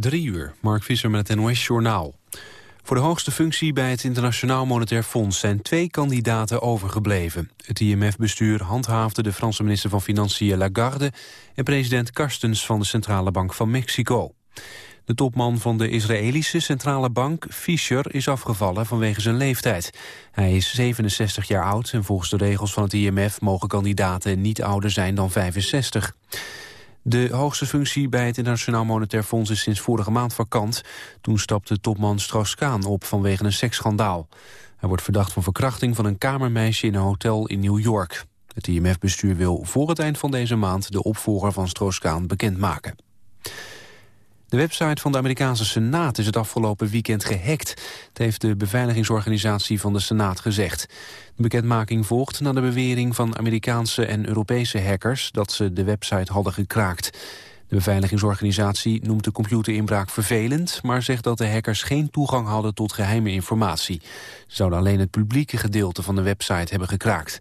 Drie uur, Mark Visser met het NOS-journaal. Voor de hoogste functie bij het Internationaal Monetair Fonds... zijn twee kandidaten overgebleven. Het IMF-bestuur handhaafde de Franse minister van Financiën Lagarde... en president Karstens van de Centrale Bank van Mexico. De topman van de Israëlische Centrale Bank, Fischer, is afgevallen vanwege zijn leeftijd. Hij is 67 jaar oud en volgens de regels van het IMF mogen kandidaten niet ouder zijn dan 65. De hoogste functie bij het Internationaal Monetair Fonds is sinds vorige maand vakant. Toen stapte topman Strauss-Kaan op vanwege een seksschandaal. Hij wordt verdacht van verkrachting van een kamermeisje in een hotel in New York. Het IMF-bestuur wil voor het eind van deze maand de opvolger van Strauss-Kaan bekendmaken. De website van de Amerikaanse Senaat is het afgelopen weekend gehackt. Het heeft de beveiligingsorganisatie van de Senaat gezegd. De bekendmaking volgt na de bewering van Amerikaanse en Europese hackers... dat ze de website hadden gekraakt. De beveiligingsorganisatie noemt de computerinbraak vervelend... maar zegt dat de hackers geen toegang hadden tot geheime informatie. Ze zouden alleen het publieke gedeelte van de website hebben gekraakt.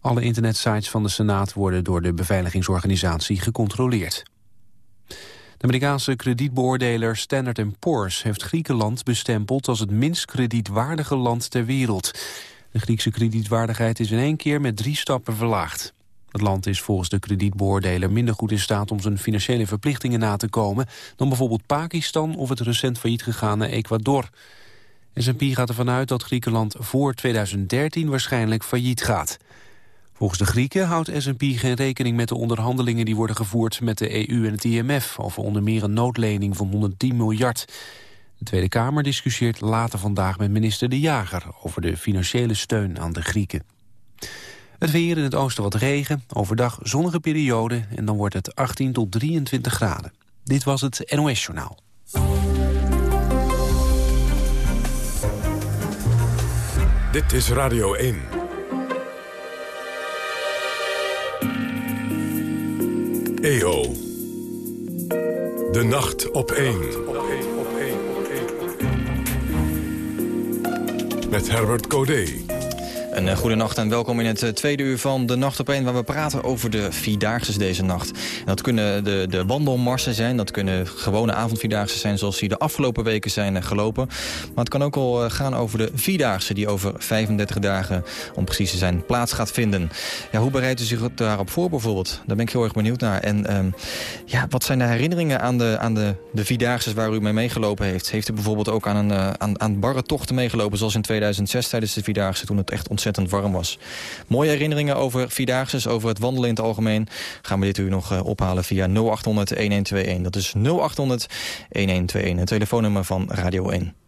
Alle internetsites van de Senaat worden door de beveiligingsorganisatie gecontroleerd. Amerikaanse kredietbeoordeler Standard Poor's heeft Griekenland bestempeld als het minst kredietwaardige land ter wereld. De Griekse kredietwaardigheid is in één keer met drie stappen verlaagd. Het land is volgens de kredietbeoordeler minder goed in staat om zijn financiële verplichtingen na te komen dan bijvoorbeeld Pakistan of het recent failliet gegaane Ecuador. S&P gaat ervan uit dat Griekenland voor 2013 waarschijnlijk failliet gaat. Volgens de Grieken houdt S&P geen rekening met de onderhandelingen die worden gevoerd met de EU en het IMF over onder meer een noodlening van 110 miljard. De Tweede Kamer discussieert later vandaag met minister De Jager over de financiële steun aan de Grieken. Het weer in het oosten wat regen, overdag zonnige periode en dan wordt het 18 tot 23 graden. Dit was het NOS Journaal. Dit is Radio 1. EO. De nacht op 1. Met Herbert Codé. Een uh, goede nacht en welkom in het uh, tweede uur van De Nacht op 1... waar we praten over de Vierdaagse deze nacht. Dat kunnen de, de wandelmarsen zijn, dat kunnen gewone avondvierdaagse zijn... zoals die de afgelopen weken zijn uh, gelopen. Maar het kan ook al gaan over de Vierdaagse... die over 35 dagen, om precies te zijn, plaats gaat vinden. Ja, hoe bereidt u zich daarop voor bijvoorbeeld? Daar ben ik heel erg benieuwd naar. En ehm, ja, wat zijn de herinneringen aan de, aan de, de Vierdaagse waar u mee meegelopen heeft? Heeft u bijvoorbeeld ook aan, een, aan, aan barre tochten meegelopen... zoals in 2006 tijdens de Vierdaagse, toen het echt ontzettend ontzettend warm was. Mooie herinneringen over Vierdaagse, over het wandelen in het algemeen... gaan we dit u nog uh, ophalen via 0800-1121. Dat is 0800-1121, het telefoonnummer van Radio 1.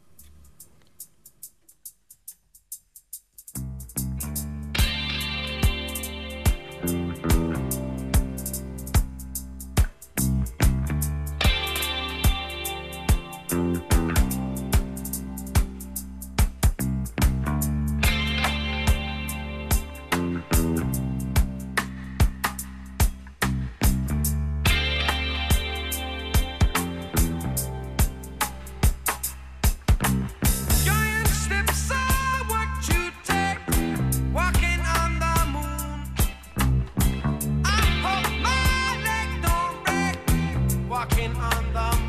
andamos.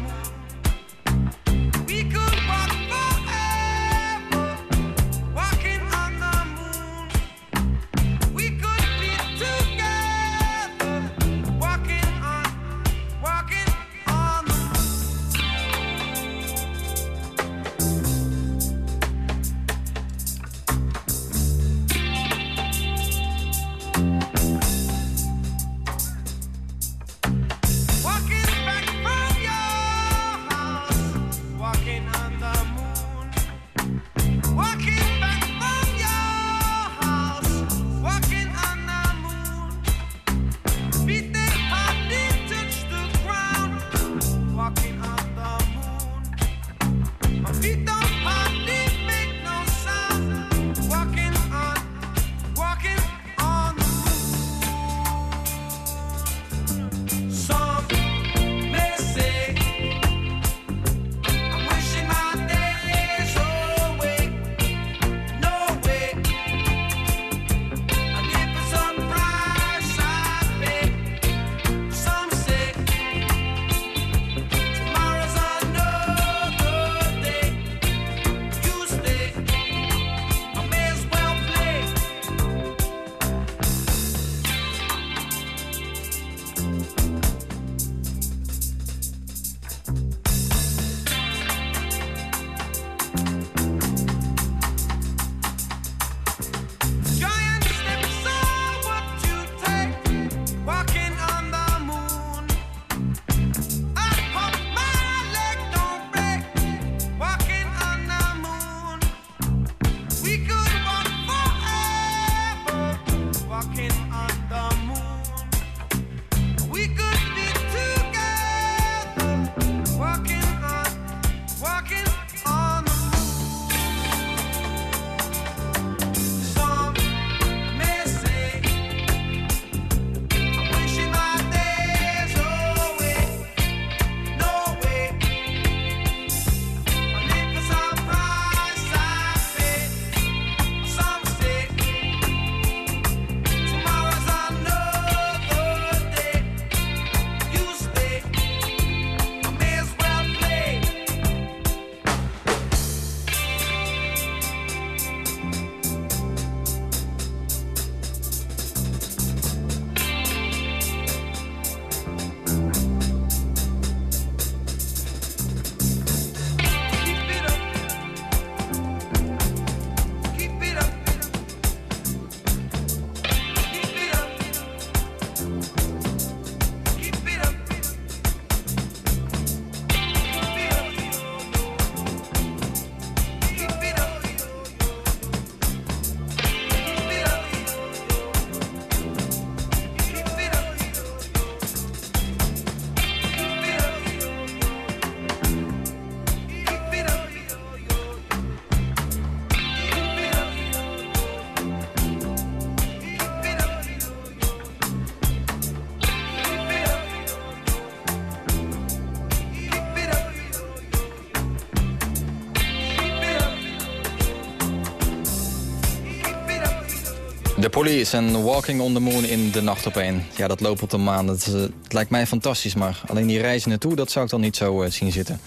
Police en Walking on the Moon in de nacht op één. Ja, dat loopt op de maan. Dat, uh, het lijkt mij fantastisch, maar alleen die reizen naartoe... dat zou ik dan niet zo uh, zien zitten.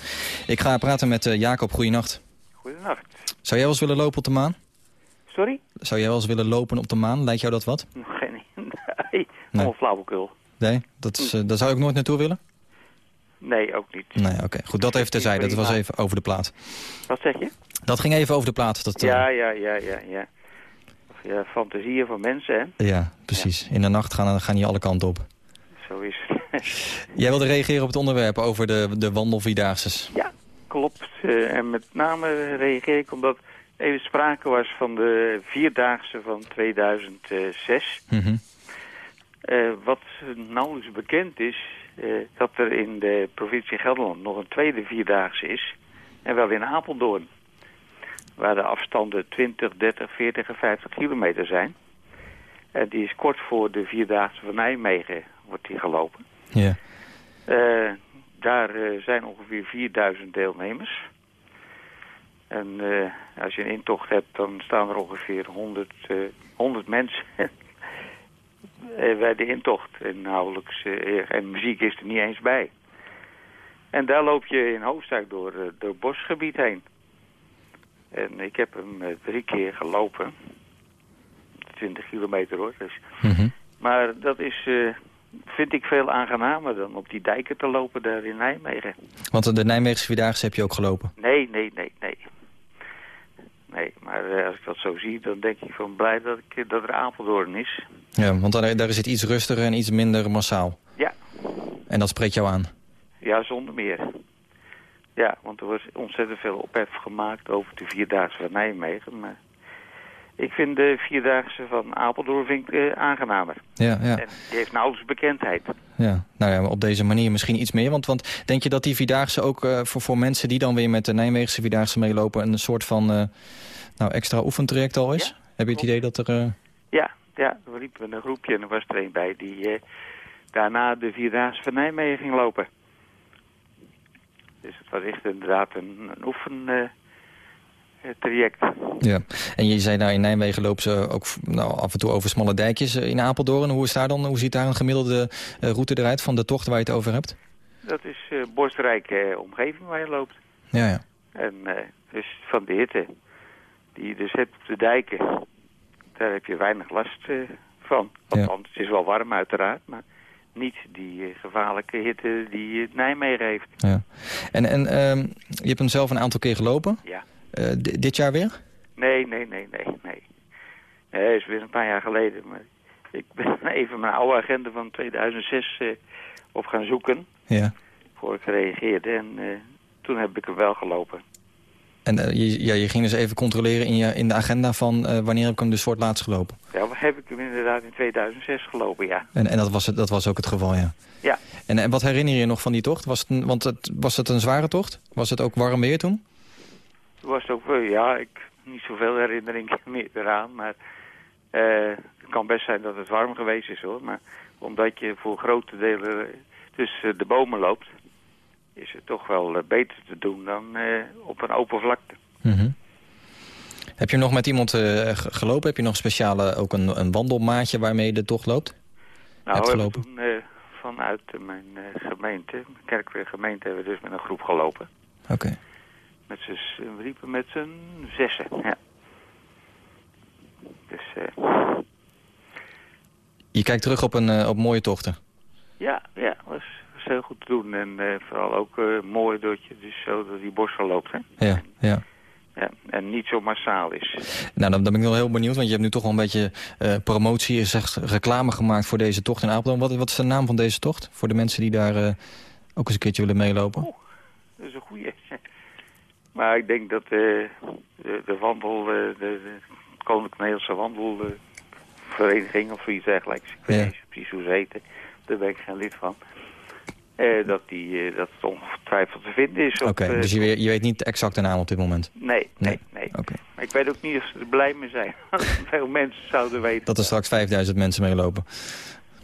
Ik ga praten met uh, Jacob. Goeienacht. Goedenacht. Zou jij wel eens willen lopen op de maan? Sorry? Zou jij wel eens willen lopen op de maan? Lijkt jou dat wat? Geen idee. Nee, nee. flauwekul. Nee? Dat is, daar zou ik nooit naartoe willen? Nee, ook niet. Nee, oké. Goed, dat even terzijde. Dat was even over de plaat. Wat zeg je? Dat ging even over de plaat. Dat, ja, ja, ja, ja, ja. Ja, fantasieën van mensen, hè? Ja, precies. Ja. In de nacht gaan, gaan die alle kanten op. Zo is het. Jij wilde reageren op het onderwerp over de, de wandelvierdaagses. Ja, klopt. Uh, en met name reageer ik omdat even sprake was van de Vierdaagse van 2006. Mm -hmm. uh, wat nauwelijks bekend is, uh, dat er in de provincie Gelderland nog een tweede Vierdaagse is. En wel in Apeldoorn waar de afstanden 20, 30, 40 en 50 kilometer zijn. En die is kort voor de Vierdaagse van Nijmegen wordt die gelopen. Ja. Uh, daar uh, zijn ongeveer 4000 deelnemers. En uh, als je een intocht hebt, dan staan er ongeveer 100, 100 mensen bij de intocht. En nauwelijks, en muziek is er niet eens bij. En daar loop je in hoofdzaak door, door het bosgebied heen. En ik heb hem uh, drie keer gelopen. 20 kilometer hoor. Dus. Mm -hmm. Maar dat is, uh, vind ik veel aangenamer dan op die dijken te lopen daar in Nijmegen. Want de Nijmeegse Vierdaagse heb je ook gelopen? Nee, nee, nee, nee. Nee, maar uh, als ik dat zo zie, dan denk ik van blij dat, ik, dat er Apeldoorn is. Ja, want daar, daar is het iets rustiger en iets minder massaal. Ja. En dat spreekt jou aan? Ja, zonder meer. Ja, want er was ontzettend veel ophef gemaakt over de Vierdaagse van Nijmegen. Maar ik vind de Vierdaagse van Apeldoorn vind ik, uh, aangenamer. Ja, ja. En die heeft nauwelijks bekendheid. Ja, nou ja, op deze manier misschien iets meer. Want, want denk je dat die Vierdaagse ook uh, voor, voor mensen die dan weer met de Nijmeegse Vierdaagse meelopen... een soort van uh, nou, extra oefentraject al is? Ja, Heb je het idee dat er... Ja, ja, we liepen een groepje en er was er een bij die daarna de Vierdaagse van Nijmegen ging lopen. Dus het was echt inderdaad een, een oefentraject. ja, en je zei nou in Nijmegen lopen ze ook nou, af en toe over smalle dijkjes in Apeldoorn. Hoe, is daar dan, hoe ziet daar een gemiddelde uh, route eruit van de tocht waar je het over hebt? Dat is uh, bosrijke omgeving waar je loopt. Ja, ja. En uh, dus van de hitte die je dus hebt op de dijken, daar heb je weinig last van. Althans, ja. het is wel warm uiteraard, maar niet die uh, gevaarlijke hitte die uh, Nijmegen heeft. Ja. En, en um, je hebt hem zelf een aantal keer gelopen? Ja. Uh, dit jaar weer? Nee, nee, nee, nee, nee. Nee, dat is weer een paar jaar geleden. Maar ik ben even mijn oude agenda van 2006 op gaan zoeken. Ja. Voor ik reageerde. En toen heb ik hem wel gelopen. En je, ja, je ging dus even controleren in, je, in de agenda van wanneer heb ik hem dus voor het laatst gelopen? Ja, heb ik hem inderdaad in 2006 gelopen, ja. En, en dat, was het, dat was ook het geval, ja? Ja. En, en wat herinner je nog van die tocht? Was het een, want het, was het een zware tocht? Was het ook warm weer toen? Was het ook, ja, ik niet zoveel herinneringen meer eraan, maar uh, het kan best zijn dat het warm geweest is hoor. Maar omdat je voor grote delen tussen de bomen loopt, is het toch wel uh, beter te doen dan uh, op een open vlakte. Mm -hmm. Heb je nog met iemand uh, gelopen? Heb je nog speciale ook een, een wandelmaatje waarmee je de tocht loopt? Nou, Hebt gelopen? Toen, uh, vanuit mijn uh, gemeente, mijn kerkelijke gemeente, hebben we dus met een groep gelopen. Oké. Okay. Met z'n, we liepen met z'n zessen, ja. Dus, je kijkt terug op, een, op mooie tochten? Ja, ja, was heel goed te doen. En vooral ook mooi dat je dus zo door die bossen loopt, hè. Ja, ja. Ja, en niet zo massaal is. Nou, dan, dan ben ik wel heel benieuwd, want je hebt nu toch wel een beetje uh, promotie, zegt reclame gemaakt voor deze tocht in Apeldoorn. Wat, wat is de naam van deze tocht? Voor de mensen die daar uh, ook eens een keertje willen meelopen. Dat is een goeie. Maar ik denk dat uh, de, de wandel, de, de Koninklijke Nederlandse Wandelvereniging of zoiets dergelijks, ik weet ja. niet precies hoe ze heten, daar ben ik geen lid van. Uh, dat, die, uh, dat het ongetwijfeld te vinden is. Oké, okay, uh, dus je weet, je weet niet exact de naam op dit moment? Nee, nee, nee. nee. Okay. Maar ik weet ook niet of ze er blij mee zijn. Veel mensen zouden weten. Dat er straks 5000 mensen meelopen.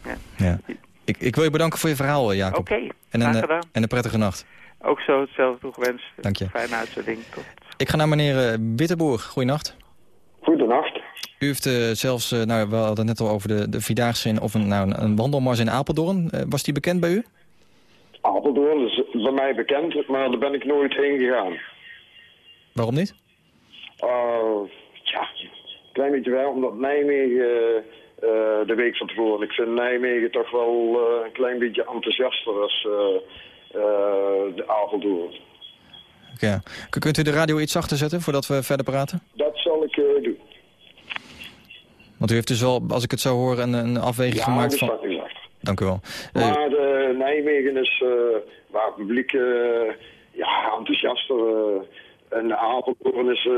Ja. ja. Ik, ik wil je bedanken voor je verhaal, Jacob. Oké, okay, en een, gedaan. En een prettige nacht. Ook zo, hetzelfde toegewenst. Dank je. Fijne uitzending. Tot. Ik ga naar meneer Witteboer. Goeienacht. Goedenacht. U heeft uh, zelfs, uh, nou, we hadden het net al over de, de Vierdaagse in, of een, nou, een wandelmars in Apeldoorn. Uh, was die bekend bij u? Apeldoorn is bij mij bekend, maar daar ben ik nooit heen gegaan. Waarom niet? ja, een klein beetje wel, omdat Nijmegen de week van tevoren. Ik vind Nijmegen toch wel een klein beetje enthousiaster als de Apeldoorn. Okay. Kunt u de radio iets zachter zetten voordat we verder praten? Dat zal ik uh, doen. Want u heeft dus wel, als ik het zo hoor, een, een afweging ja, gemaakt van... Dank u wel. Maar de Nijmegen is, uh, waar het publiek uh, ja, enthousiaster... en Apeldoorn is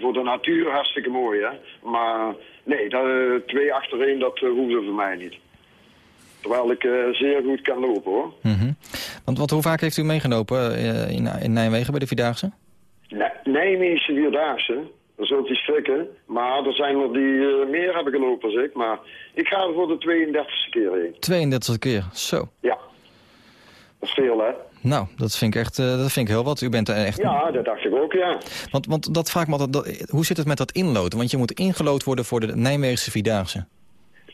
voor de natuur hartstikke mooi, hè. Maar nee, dat, twee achtereen, dat hoefde voor mij niet. Terwijl ik zeer goed kan lopen, hoor. Mm -hmm. Want, want hoe vaak heeft u meegenomen in, in Nijmegen bij de Vierdaagse? Nijmeegse Vierdaagse, dan zult u schrikken. Maar er zijn er die uh, meer hebben gelopen als ik. Maar ik ga er voor de 32e keer heen. 32e keer, zo. Ja. Dat is veel, hè? Nou, dat vind ik echt uh, dat vind ik heel wat. U bent er echt... Ja, dat dacht ik ook, ja. Want, want dat vraagt me altijd, dat, hoe zit het met dat inloten? Want je moet ingelood worden voor de Nijmeegse Vierdaagse.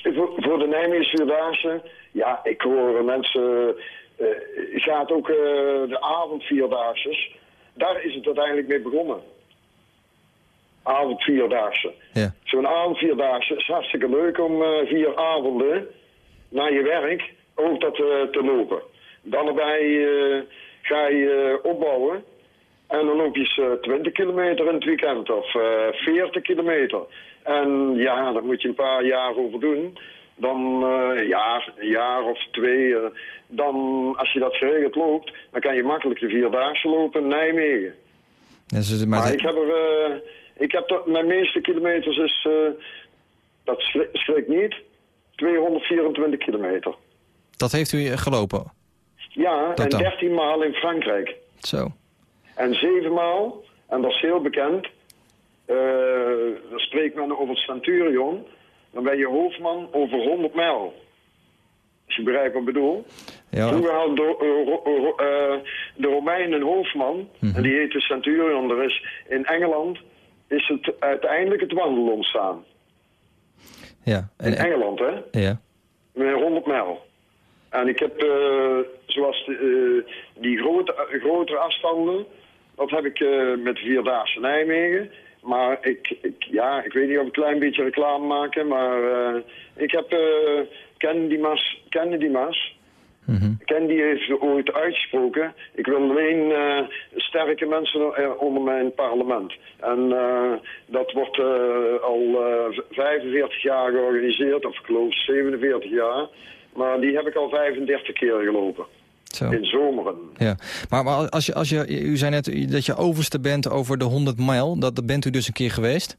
Voor, voor de Nijmeegse Vierdaagse? Ja, ik hoor mensen... Uh, gaat ook de avondvierdaagses. Daar is het uiteindelijk mee begonnen avondvierdaagse. Ja. Zo'n avondvierdaagse is hartstikke leuk om uh, vier avonden naar je werk ook dat uh, te lopen. Dan erbij uh, ga je opbouwen en dan loop je 20 kilometer in het weekend of 40 kilometer. En ja, daar moet je een paar jaar over doen. Dan een jaar of twee, dan als je dat geregeld loopt, dan kan je makkelijk de vierdaagse lopen in Nijmegen. Dus, maar, maar ik heb er ik heb mijn meeste kilometers is, uh, dat schrik niet, 224 kilometer. Dat heeft u gelopen? Ja, en 13 maal in Frankrijk. Zo. En 7 maal, en dat is heel bekend, uh, dan spreekt men over het Centurion, dan ben je hoofdman over 100 mijl. Als je begrijpt wat ik bedoel. Ja. Vroeger hadden de, uh, de Romeinen een hoofdman, mm -hmm. en die heette Centurion. Er is in Engeland is het uiteindelijk het wandelen ontstaan. Ja. En, In Engeland, hè? Ja. Met 100 mijl. En ik heb, uh, zoals de, uh, die grote, grotere afstanden, dat heb ik met de Vierdaagse Nijmegen. Maar ik, ik, ja, ik weet niet of ik een klein beetje reclame maken, maar ik heb Kennedy Mas, Kennedy Mas Mm -hmm. Candy heeft ooit uitgesproken, ik wil alleen uh, sterke mensen uh, onder mijn parlement. En uh, dat wordt al 45 jaar georganiseerd, of ik geloof 47 jaar. Maar die heb ik al 35 keer gelopen. Zo. In zomeren. Ja, maar, maar als je, als je, u zei net dat je overste bent over de 100 mijl, dat, dat bent u dus een keer geweest?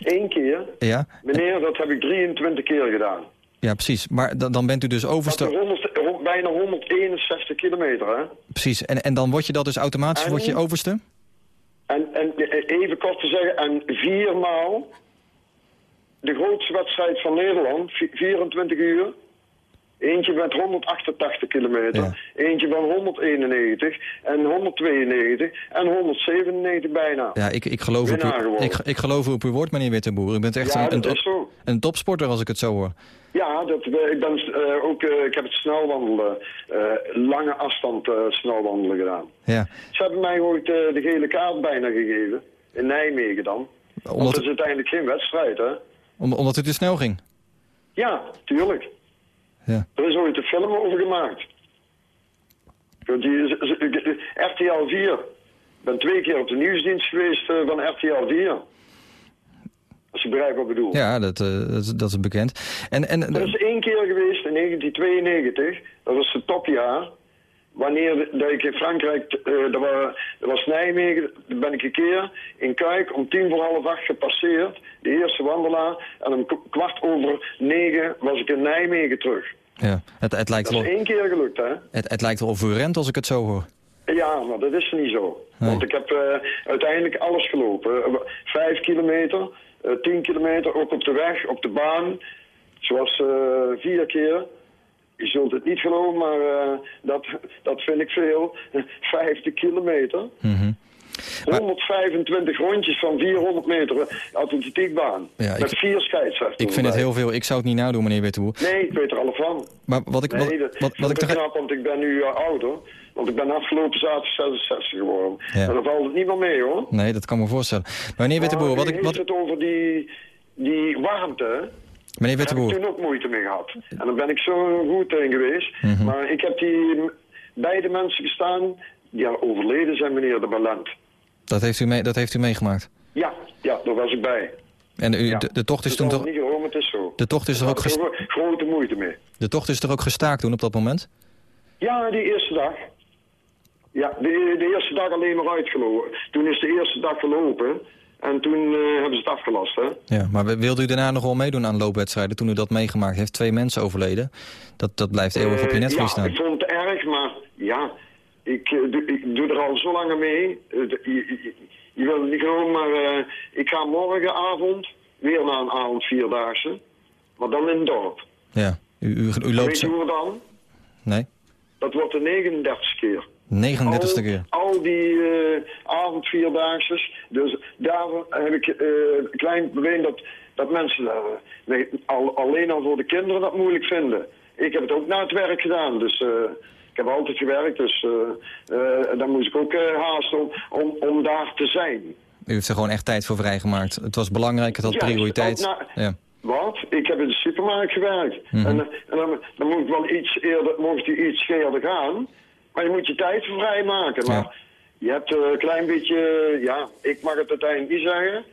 Eén keer? Ja. Meneer, dat heb ik 23 keer gedaan. Ja, precies. Maar dan, dan bent u dus overste... Dat is 100, bijna 161 kilometer, hè? Precies. En, en dan word je dat dus automatisch En- word je overste? En, en even kort te zeggen, en viermaal de grootste wedstrijd van Nederland, vi- 24 uur. Eentje met 188 kilometer, Ja. eentje van 191 en 192 en 197 bijna. Ja, ik, ik, geloof op u, ik, ik geloof op uw woord, meneer Wittenboer. U bent echt Ja, een, een, dat topsporter als ik het zo hoor. Ja, dat, eh, ik, ben, eh, ook, eh, ik heb het snelwandelen, lange afstand snelwandelen gedaan. Ja. Ze hebben mij ooit de gele kaart bijna gegeven, in Nijmegen dan. Omdat, het is uiteindelijk geen wedstrijd, hè? om- omdat u te snel ging. Ja, tuurlijk. Ja. Er is ooit een film over gemaakt. Die RTL 4. Ik ben twee keer op de nieuwsdienst geweest eh, van RTL 4. Als je begrijpt wat ik bedoel. Ja, dat, eh, dat, is- dat is bekend. En, en, Er is één keer geweest in 1992. Dat was het topjaar. Wanneer dat ik in Frankrijk, eh dat, was, dat was Nijmegen, ben ik een keer in Kuik om tien voor half acht gepasseerd. De eerste wandelaar. En om kwart over negen was ik in Nijmegen terug. ja, het, het, lijkt Dat is één keer gelukt, hè? het, het lijkt wel of u rent als ik het zo hoor. Ja, maar dat is niet zo. Nee. Want ik heb eh, uiteindelijk alles gelopen. Eh, Vijf kilometer, eh, tien kilometer, ook op de weg, op de baan. Zoals eh, vier keer. Je zult het niet geloven, maar dat, dat vind ik veel. Vijftig kilometer. Mhm. 125 rondjes van 400 meter atletiekbaan. Ja, ik- met vier scheidsrechters. Ik vind het heel veel. Ik zou het niet nadoen, meneer Witteboer. Nee, ik weet er alle van. Maar wat ik, wat, Nee, dat, wat, wat dat ik toch... knap, want ik ben nu eh, ouder. Want ik ben afgelopen zaterdag 66 geworden. Ja. En dan valt het niet meer mee, hoor. Nee, dat kan me voorstellen. Maar meneer Witteboer, wat ik... Wat, het over die, die warmte, meneer Daar heb ik Witteboer, toen ook moeite mee gehad. En daar ben ik zo goed in geweest. Mhm. Maar ik heb die beide mensen gestaan die al overleden zijn, meneer de Ballant. Dat heeft, u mee, dat heeft u meegemaakt. Ja, ja, daar was ik bij. En u, Ja. de, de tocht is Het toen toch... niet gewoon, het is zo. De tocht is er ook, Daar had gest- ik gro- grote moeite mee. de tocht is er ook gestaakt toen op dat moment? Ja, die eerste dag. Ja, de, de eerste dag alleen maar uitgelopen. Toen is de eerste dag gelopen. En toen eh, hebben ze het afgelast, hè. Ja, maar wilde u daarna nog wel meedoen aan loopwedstrijden toen u dat meegemaakt heeft? Twee mensen overleden. Dat, dat blijft eeuwig op je Eh, netvlies Ja, staan. ik vond het erg, maar ja, ik, eh, doe, ik doe er al zo lang mee. Eh, je, je- wil het niet geloven, maar eh, ik ga morgenavond weer naar een avond vierdaagse. Maar dan in het dorp. Ja, u, u, u loopt... Weet je hoe dan? Nee, Dat wordt de 39 keer. 39ste al, keer. Al die uh, avondvierdaagses. Dus daar heb ik een klein probleem dat, dat mensen nee, al, alleen al voor de kinderen dat moeilijk vinden. Ik heb het ook na het werk gedaan, dus ik heb altijd gewerkt, dus eh eh, dan moest ik ook eh, haasten om, om, om daar te zijn. U heeft er gewoon echt tijd voor vrijgemaakt. Het was belangrijk, het had Juist, prioriteit. Ja. Wat? Ik heb in de supermarkt gewerkt. Mhm. En, en dan, dan moet ik wel iets eerder, mocht je iets eerder gaan. Maar je moet je tijd voor vrijmaken. Maar Ja. je hebt een klein beetje, ja, ik mag het uiteindelijk niet zeggen.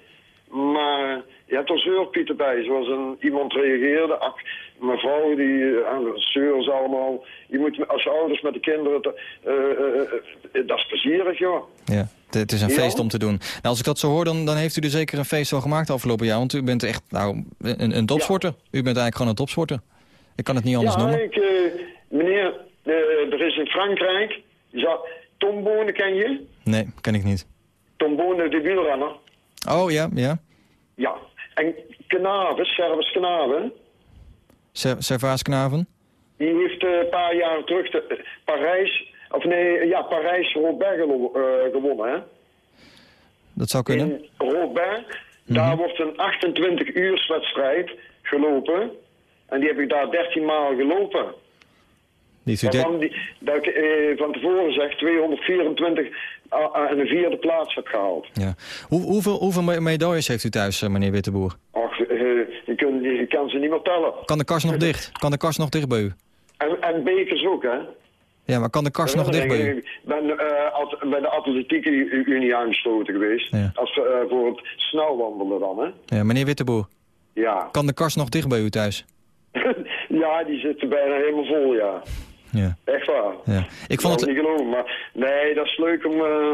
Maar je hebt er zeurpieten bij. Zoals een, iemand reageerde. Ach, mevrouw, die uh, zeuren ze allemaal. Je moet als ouders met de kinderen, te- eh, eh, eh, dat is plezierig, joh. Ja, het- is een Ja? feest om te doen. Nou, als ik dat zo hoor, dan, dan heeft u er zeker een feest van gemaakt afgelopen jaar. Want u bent echt nou, een, een topsporter. U bent eigenlijk gewoon een topsporter. Ik kan het niet anders ja, noemen. ik, eh, meneer, eh, er is in Frankrijk, Tom Bonen ken je? Nee, ken ik niet. Tom Bonen, de wielrenner. Oh, ja, ja. Ja. En Knaven, Servus Knaven, Ser- Servaas Knaven. die heeft eh, een paar jaar terug de, eh, Parijs, of nee, ja, Parijs-Roubaix gelo- eh, gewonnen, hè? Dat zou kunnen. In daar wordt een 28 uur wedstrijd gelopen. En die heb ik daar 13 maal gelopen. Die dat ik van tevoren zeg 224 en een vierde plaats heb gehaald. ja. Hoe, hoeveel, hoeveel me- medailles heeft u thuis, eh, meneer Witteboer? Och, eh, je, kunt, je kan ze niet meer tellen. Kan de kast nog dicht? Kan de kast nog dicht bij u? En, en bekers ook, hè? Ja, maar kan de kast nog dicht bij u? Ik ben eh, bij de atletieke unie aangesloten geweest. Ja. Als, eh, voor het snelwandelen dan, hè? Ja, meneer Witteboer, Ja. kan de kast nog dicht bij u thuis? ja, die zitten bijna helemaal vol, ja. Ja. Echt waar. ja. Ik vond het... niet geloven, maar nee, dat is leuk om, eh,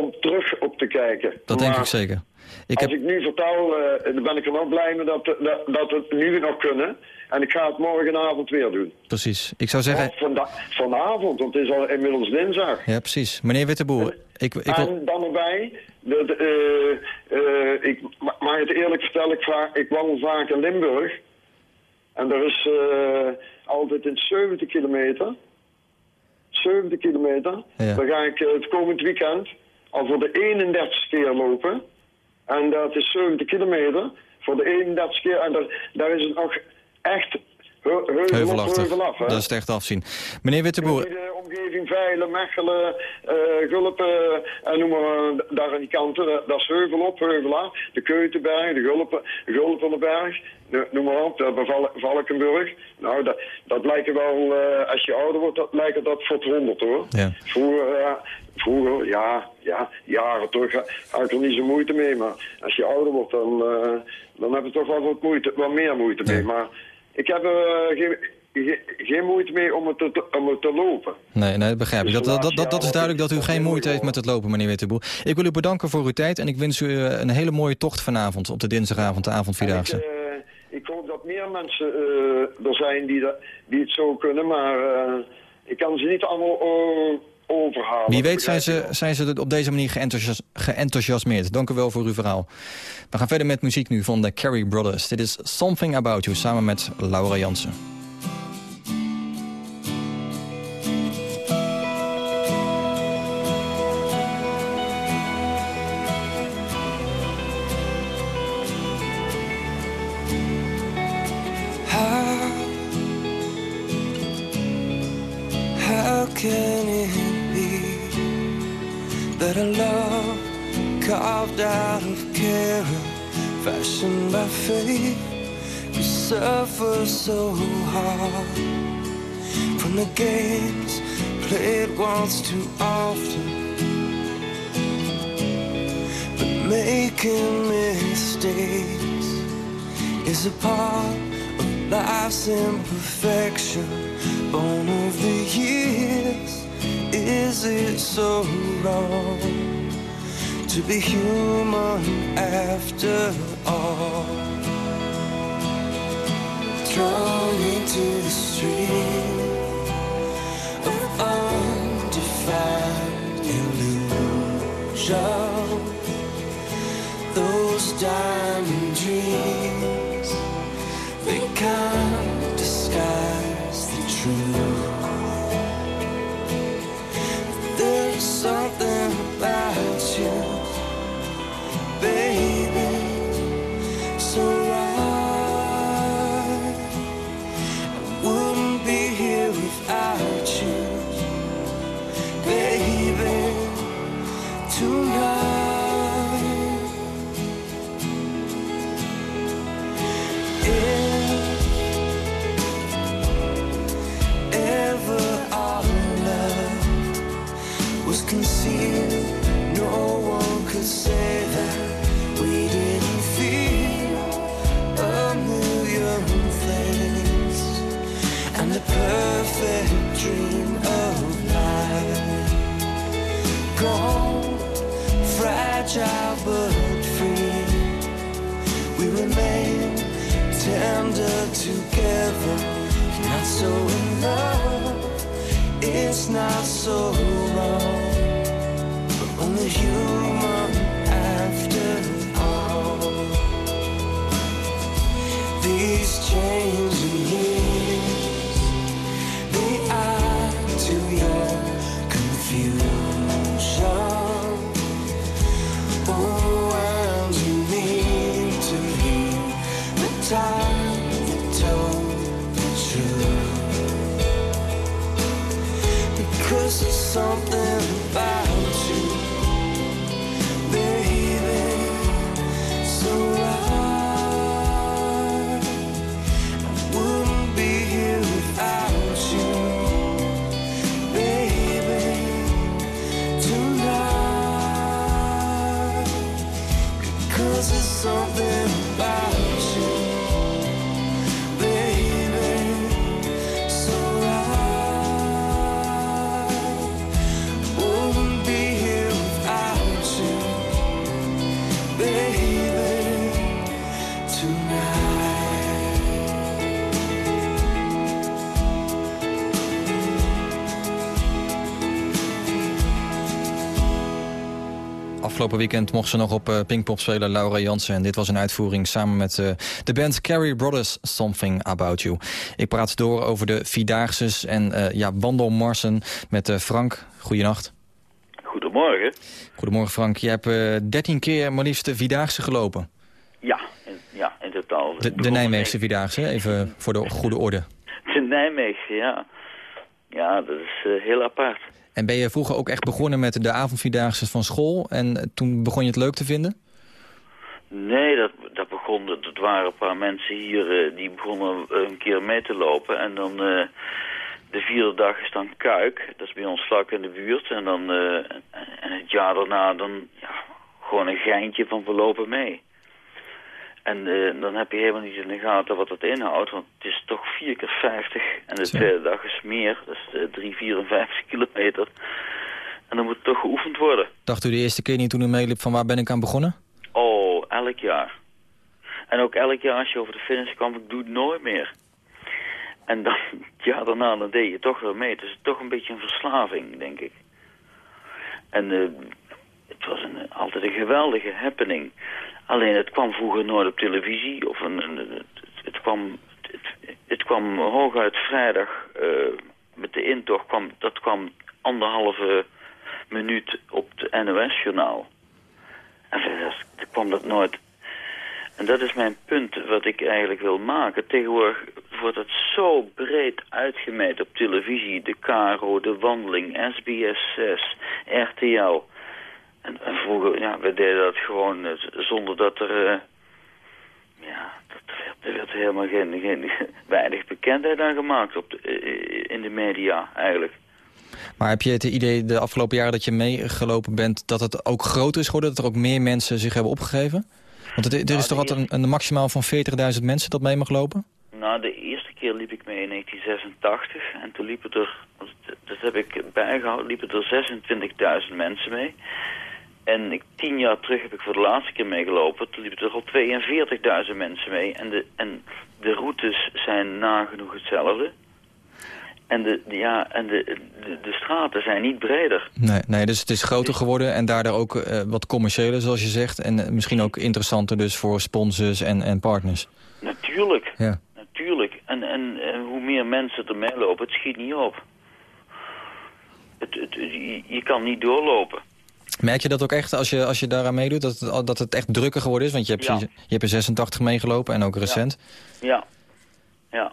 om terug op te kijken. Dat denk Maar ik zeker. Ik als heb... ik nu vertel, eh, dan ben ik er nog blij mee dat, dat, dat we het nu nog kunnen. En ik ga het morgenavond weer doen. Precies. Ik zou zeggen... Vanda- vanavond, want het is al inmiddels dinsdag. Ja, precies. Meneer Witteboer, ik, ik wil... En dan erbij, de, eh, eh, ik ma- mag het eerlijk vertellen, ik, vaak, ik wandel vaak in Limburg. En er is altijd in 70 kilometer. 70 kilometer. Ja. Dan ga ik eh, het komend weekend al voor de 31 keer lopen. En dat is 70 kilometer voor de 31 keer. En daar, daar is het nog echt Heuvelachtig. heuvel af. Hè? Dat is het echt afzien. Meneer Witteboer, de omgeving Veilen, Mechelen, eh Gulpen en noem maar daar aan die kanten. Dat, is heuvel op, heuvel af. De Keutenberg, de Gulpen, Gulpenberg, de- noem maar op, de Val- Valkenburg. Nou, dat, dat lijkt wel, eh, als je ouder wordt, dat lijkt dat voor het honderd hoor. Ja. Vroeger, ja, vroeger, ja, ja, jaren terug had ik er niet zo moeite mee. Maar als je ouder wordt, dan, eh, dan heb je toch wel wat, moeite, wat meer moeite mee. Ja. Maar ik heb er geen, geen, geen moeite mee om het te, om het te lopen. nee, nee, begrijp ik. Dus Dat, dat, dat, dat is duidelijk dat u geen moeite heeft met het lopen, meneer Witteboer. Ik wil u bedanken voor uw tijd en ik wens u eh, een hele mooie tocht vanavond op de dinsdagavond, de avondvierdaagse. Ik, eh, ik hoop dat meer mensen eh, er zijn die, dat, die het zo kunnen, maar eh, ik kan ze niet allemaal eh, overhalen. Wie weet zijn ze, zijn ze op deze manier geenthousias- geenthousiasmeerd. Dank u wel voor uw verhaal. We gaan verder met muziek nu van de Carey Brothers. Dit is Something About You samen met Laura Jansen. That a love carved out of care, fashioned by fate, we suffer so hard from the games played once too often. But making mistakes is a part of life's imperfection, born of the years. Is it so wrong to be human after all? Thrown into the stream of undefined illusion. Those diamond dreams, they can't disguise the truth. Dream of life. Gone, fragile but free, we remain tender together. Not so in love, it's not so wrong, but only human after all. These changing Afgelopen weekend mocht ze nog op uh, Pinkpop spelen, Laura Jansen. En dit was een uitvoering samen met uh, de band Carrie Brothers, Something About You. Ik praat door over de Vierdaagses en uh, ja, wandelmarsen met Frank. Goedenacht. Goedemorgen. Goedemorgen Frank. Je hebt 13 keer maar liefst de Vierdaagse gelopen. Ja, in, ja, in totaal. De, de Nijmeegse Vierdaagse, even voor de goede orde. De Nijmeegse, ja. Ja, dat is heel apart. En ben je vroeger ook echt begonnen met de avondvierdaagse van school? En toen begon je het leuk te vinden? Nee, dat, dat begon, dat waren een paar mensen hier uh, die begonnen een keer mee te lopen. En dan uh, de vierde dag is dan Kuik, dat is bij ons vlak in de buurt. En dan en het jaar daarna dan gewoon een geintje van we lopen mee. En uh, dan heb je helemaal niet in de gaten wat dat inhoudt, want het is toch 4 keer 50 en de Zo. tweede dag is meer, is uh, 3, 54 kilometer. En dan moet het toch geoefend worden. Dacht u de eerste keer niet toen u meeliep van waar ben ik aan begonnen? Oh, elk jaar. En ook elk jaar als je over de finish kwam, ik doe het nooit meer. En dan, ja, daarna dan deed je toch weer mee. Het is toch een beetje een verslaving, denk ik. En uh, het was een, altijd een geweldige happening. Alleen het kwam vroeger nooit op televisie. Of een, een het, het, kwam, het, het, kwam hooguit vrijdag uh, met de intocht. Kwam, dat kwam anderhalve minuut op de NOS-journaal. En verder kwam dat nooit. En dat is mijn punt wat ik eigenlijk wil maken. Tegenwoordig wordt het zo breed uitgemeten op televisie. De Caro, De Wandeling, SBS 6, RTL. En, en vroeger, ja, we deden dat gewoon eh, zonder dat er... eh, ja, dat er werd, er werd helemaal geen, geen, weinig bekendheid aan gemaakt op de, eh, in de media, eigenlijk. Maar heb je het idee de afgelopen jaren dat je meegelopen bent... dat het ook groter is geworden, dat er ook meer mensen zich hebben opgegeven? Want het, er is Nou, toch altijd een, een maximaal van 40.000 mensen dat mee mag lopen? Nou, de eerste keer liep ik mee in 1986 en toen liepen er, dat, dat heb ik bijgehouden, liepen er 26.000 mensen mee. En ik, tien jaar terug heb ik voor de laatste keer meegelopen, toen liepen er al 42.000 mensen mee. En de, en de routes zijn nagenoeg hetzelfde. En de, ja, en de, de, de straten zijn niet breder. Nee, nee, dus het is groter geworden en daardoor ook eh, wat commerciëler, zoals je zegt. En eh, misschien ook interessanter dus voor sponsors en, en partners. Natuurlijk, Ja. natuurlijk. En, en, en hoe meer mensen er meelopen, het schiet niet op. Het, het, je, je kan niet doorlopen. Merk je dat ook echt als je, als je daaraan meedoet, dat het, dat het echt drukker geworden is? Want je hebt, Ja. je hebt er 86 meegelopen en ook recent. Ja, ja.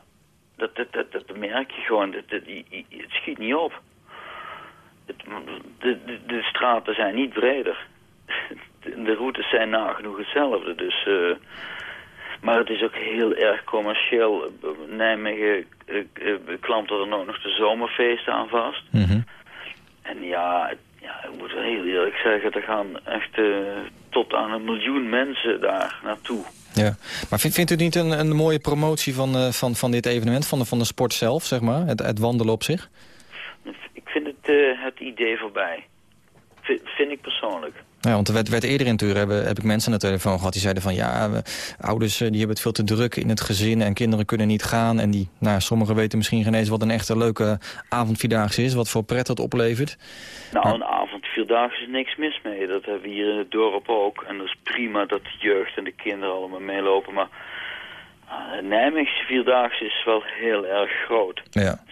Dat, dat, dat, dat merk je gewoon. Dat, het schiet niet op. Het, de, de, de straten zijn niet breder. De, routes zijn nagenoeg hetzelfde. Dus, eh, maar het is ook heel erg commercieel. Nijmegen eh, klampt er dan ook nog de zomerfeesten aan vast. Mhm. En ja, het- ja, ik moet wel heel eerlijk zeggen, er gaan echt eh, tot aan een miljoen mensen daar naartoe. Ja. Maar vindt, vindt u het niet een, een mooie promotie van, eh, van, van dit evenement, van de, van de sport zelf, zeg maar? Het, het wandelen op zich? Ik vind het, eh, het idee voorbij. V- vind ik persoonlijk. Ja, want er werd, werd eerder in Tuur hebben, heb ik mensen aan de telefoon gehad die zeiden van ja, we- ouders eh, die hebben het veel te druk in het gezin en kinderen kunnen niet gaan. En die, nou, sommigen weten misschien geen eens wat een echte leuke avondvierdaagse is, wat voor pret dat oplevert. Nou, een avond, vierdaagse is niks mis mee. Dat hebben we hier in het dorp ook. En dat is prima dat de jeugd en de kinderen allemaal meelopen. Maar een Nijmeegse vierdaagse is wel heel erg groot. Ja.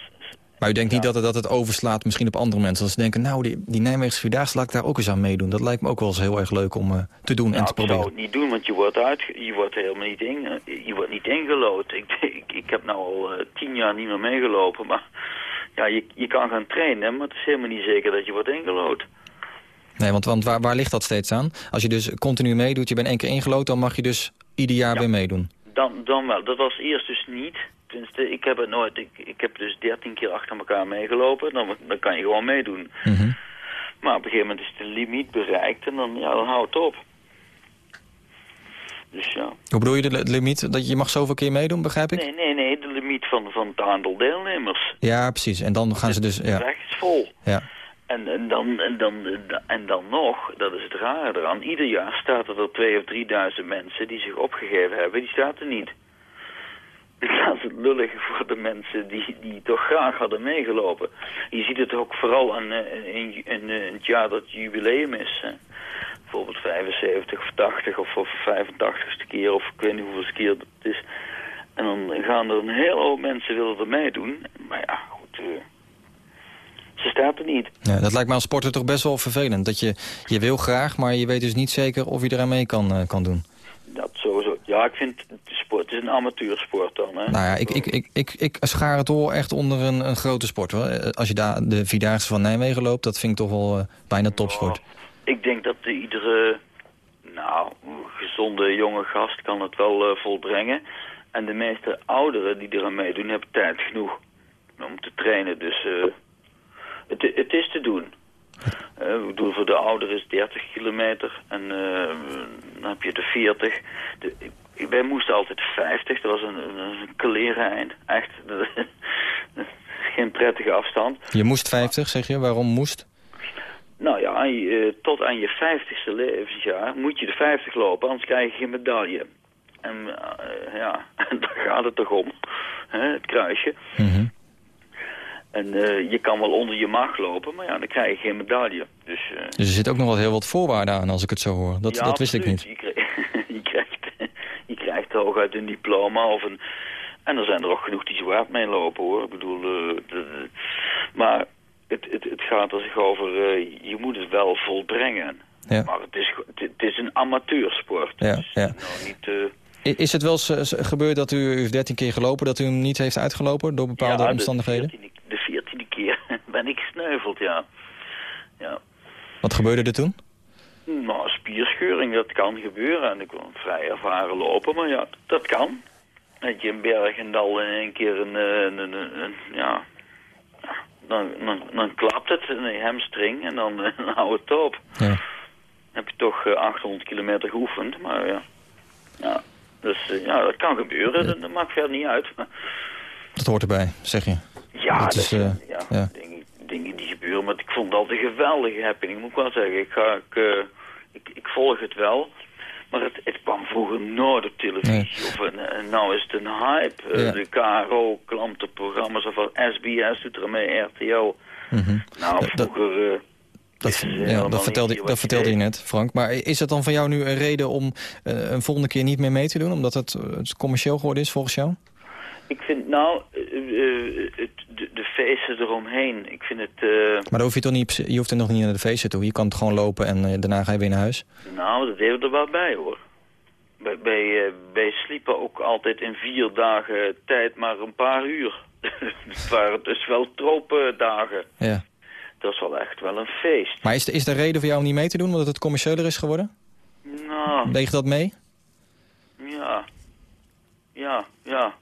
Maar u denkt niet dat het, dat het overslaat misschien op andere mensen. Dat ze denken, nou, die, die Nijmeegse Vierdaagse laat ik daar ook eens aan meedoen. Dat lijkt me ook wel eens heel erg leuk om eh, te doen en Nou, te ik zou proberen. het niet doen, want je wordt, uit, je wordt helemaal niet, in, je wordt niet ingelood. Ik, ik, ik heb nou al eh, tien jaar niet meer meegelopen, maar ja, je, je kan gaan trainen, maar het is helemaal niet zeker dat je wordt ingelood. Nee, want, want waar, waar ligt dat steeds aan? Als je dus continu meedoet, je bent één keer ingelood... dan mag je dus ieder jaar Ja. weer meedoen. Dan, dan wel. Dat was eerst dus niet. Tenminste, ik heb het nooit. Ik, ik heb dus dertien keer achter elkaar meegelopen. Dan, dan kan je gewoon meedoen. Mhm. Maar op een gegeven moment is de limiet bereikt en dan, ja, dan houdt het op. Dus ja. Hoe bedoel je de li- limiet? Dat je mag zoveel keer meedoen, begrijp ik? Nee, nee, nee. De limiet van, van het aantal deelnemers. Ja, precies. En dan gaan ze dus... Ja, Rechtsvol. ja. En, en, dan, en, dan, en dan nog, dat is het rare eraan, ieder jaar staat er twee of drieduizend mensen die zich opgegeven hebben, die staat er niet. Ik laat het lullig voor de mensen die, die toch graag hadden meegelopen. Je ziet het ook vooral aan, eh, in, in, eh, het jaar dat het jubileum is. hè. Bijvoorbeeld 75 of 80 of, of 85ste keer of ik weet niet hoeveelste keer dat het is. En dan gaan er een hele hoop mensen willen er meedoen. Maar ja, goed, eh, ze staat er niet. ja. Dat lijkt me als sporter toch best wel vervelend. Dat je, je wil graag, maar je weet dus niet zeker of je eraan mee kan, kan doen. Dat sowieso. Ja, ik vind het is een amateursport dan. Hè? Nou ja, ik, ik, ik, ik, ik schaar het wel echt onder een, een grote sport. Hoor. Eh, Als je daar de Vierdaagse van Nijmegen loopt, dat vind ik toch wel eh, bijna topsport. Ik denk dat de iedere, nou, gezonde jonge gast kan het wel eh, volbrengen. En de meeste ouderen die eraan meedoen, hebben tijd genoeg om te trainen. Dus het, het is te doen. Eh, ik bedoel, voor de ouderen is 30 kilometer en dan heb je de 40. De, wij moesten altijd 50, dat was een, een, kleren eind. Echt, geen prettige afstand. Je moest 50, zeg je. Waarom moest? Nou ja, je, eh, tot aan je 50ste levensjaar moet je de 50 lopen, anders krijg je geen medaille. En eh, ja, daar gaat het toch om, hè, het kruisje. Mhm. En eh, je kan wel onder je maag lopen, maar ja, dan krijg je geen medaille. Dus, Dus er zit ook nog wel heel wat voorwaarden aan als ik het zo hoor. Dat, ja, dat wist ik niet. Je krijgt, je, krijgt, je krijgt hooguit een diploma of een... En er zijn er ook genoeg die zwaard mee lopen hoor. Ik bedoel, eh, de- de- maar het, het, het gaat er zich over, eh, je moet het wel volbrengen. Ja. Maar het is, het, is een amateursport. Ja, Dus ja. Nou, niet, eh, Is het wel eens gebeurd dat u, u heeft 13 keer gelopen... dat u hem niet heeft uitgelopen door bepaalde ja, omstandigheden? De 14e, de veertiende keer ben ik gesneuveld, ja. Ja. Wat gebeurde er toen? Nou, spierscheuring, dat kan gebeuren. En ik wil vrij ervaren lopen, maar ja, dat kan. Dat je in berg en dal in één keer een, eh, een, een, een- ja, dan, dan, dan klapt het in je hamstring en dan, eh, dan houdt het op. Ja. Heb je toch eh, 800 kilometer geoefend, maar ja. ja. Dus eh, ja, dat kan gebeuren, dat, dat maakt verder niet uit. Dat hoort erbij, zeg je. Ja, Dat dat is, eh, ja, ja. Dingen, dingen die gebeuren, maar ik vond het altijd een geweldige happening, moet ik wel zeggen. Ik, ga, ik, eh, ik, ik volg het wel, maar het, het kwam vroeger nooit op televisie. Of een, en nou is het een hype. Eh, Ja. De KRO klampt op programma's of SBS doet er mee, RTL. Mhm. Nou, dat- vroeger... eh, Dat, eh, ja, dat vertelde, niet wat dat vertelde je net, Frank. Maar is het dan van jou nu een reden om eh, een volgende keer niet meer mee te doen? Omdat het, eh, commercieel geworden is volgens jou? Ik vind nou, eh, eh, het, feesten eromheen, ik vind het... eh, Maar dan hoef je toch niet, je hoeft er nog niet naar de feesten toe. Je kan het gewoon lopen en eh, daarna ga je weer naar huis. Nou, dat deden we er wel bij hoor. Wij, wij, eh, wij sliepen ook altijd in vier dagen tijd maar een paar uur. het waren dus wel tropendagen. Ja. Dat is wel echt wel een feest. Maar is, de- is er reden voor jou om niet mee te doen, omdat het commerciëler is geworden? Nou, Weegt dat mee? ja. Ja, ja.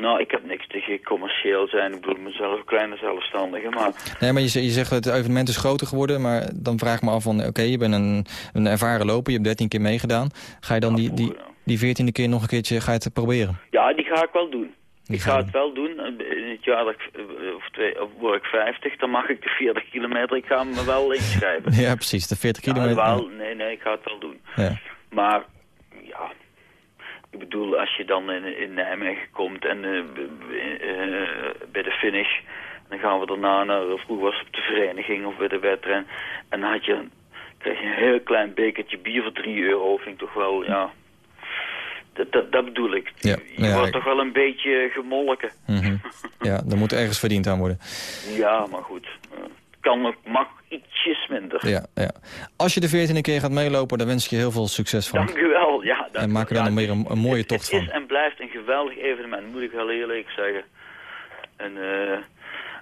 Nou, ik heb niks tegen commercieel zijn. Ik bedoel, mezelf kleine zelfstandige, maar... Nee, maar je, je zegt het evenement is groter geworden, maar dan vraag ik me af van... oké, je bent een, een ervaren loper, je hebt 13 keer meegedaan. Ga je dan die, die, die 14e keer nog een keertje ga je het proberen? Ja, die ga ik wel doen. Die ik ga het wel doen. In het jaar dat ik, eh, of twee, of word ik 50, dan mag ik de 40 kilometer. Ik ga me wel inschrijven. Ja, precies, de 40 Ja, kilometer. wel, nee, nee, ik ga het wel doen. Ja. Maar, ja, ik bedoel, als je dan in, in Nijmegen komt en eh, b- eh, bij de finish, dan gaan we daarna naar, vroeger was het op de vereniging of bij de wedren, en dan had je, krijg je een heel klein bekertje bier voor 3 euro, vind ik toch wel, ja, dat, dat, dat bedoel ik. Ja, Je ja, wordt ik- toch wel een beetje gemolken. Mhm. Ja, er moet ergens verdiend aan worden. Ja, maar goed, eh, het kan ook, mag ietsjes minder. Ja, ja. Als je de 14e keer gaat meelopen, dan wens ik je heel veel succes van. Dank u wel. En maak er dan Ja, nog meer een, een mooie tocht Het is van. en blijft een geweldig evenement, moet ik wel eerlijk zeggen. En, eh,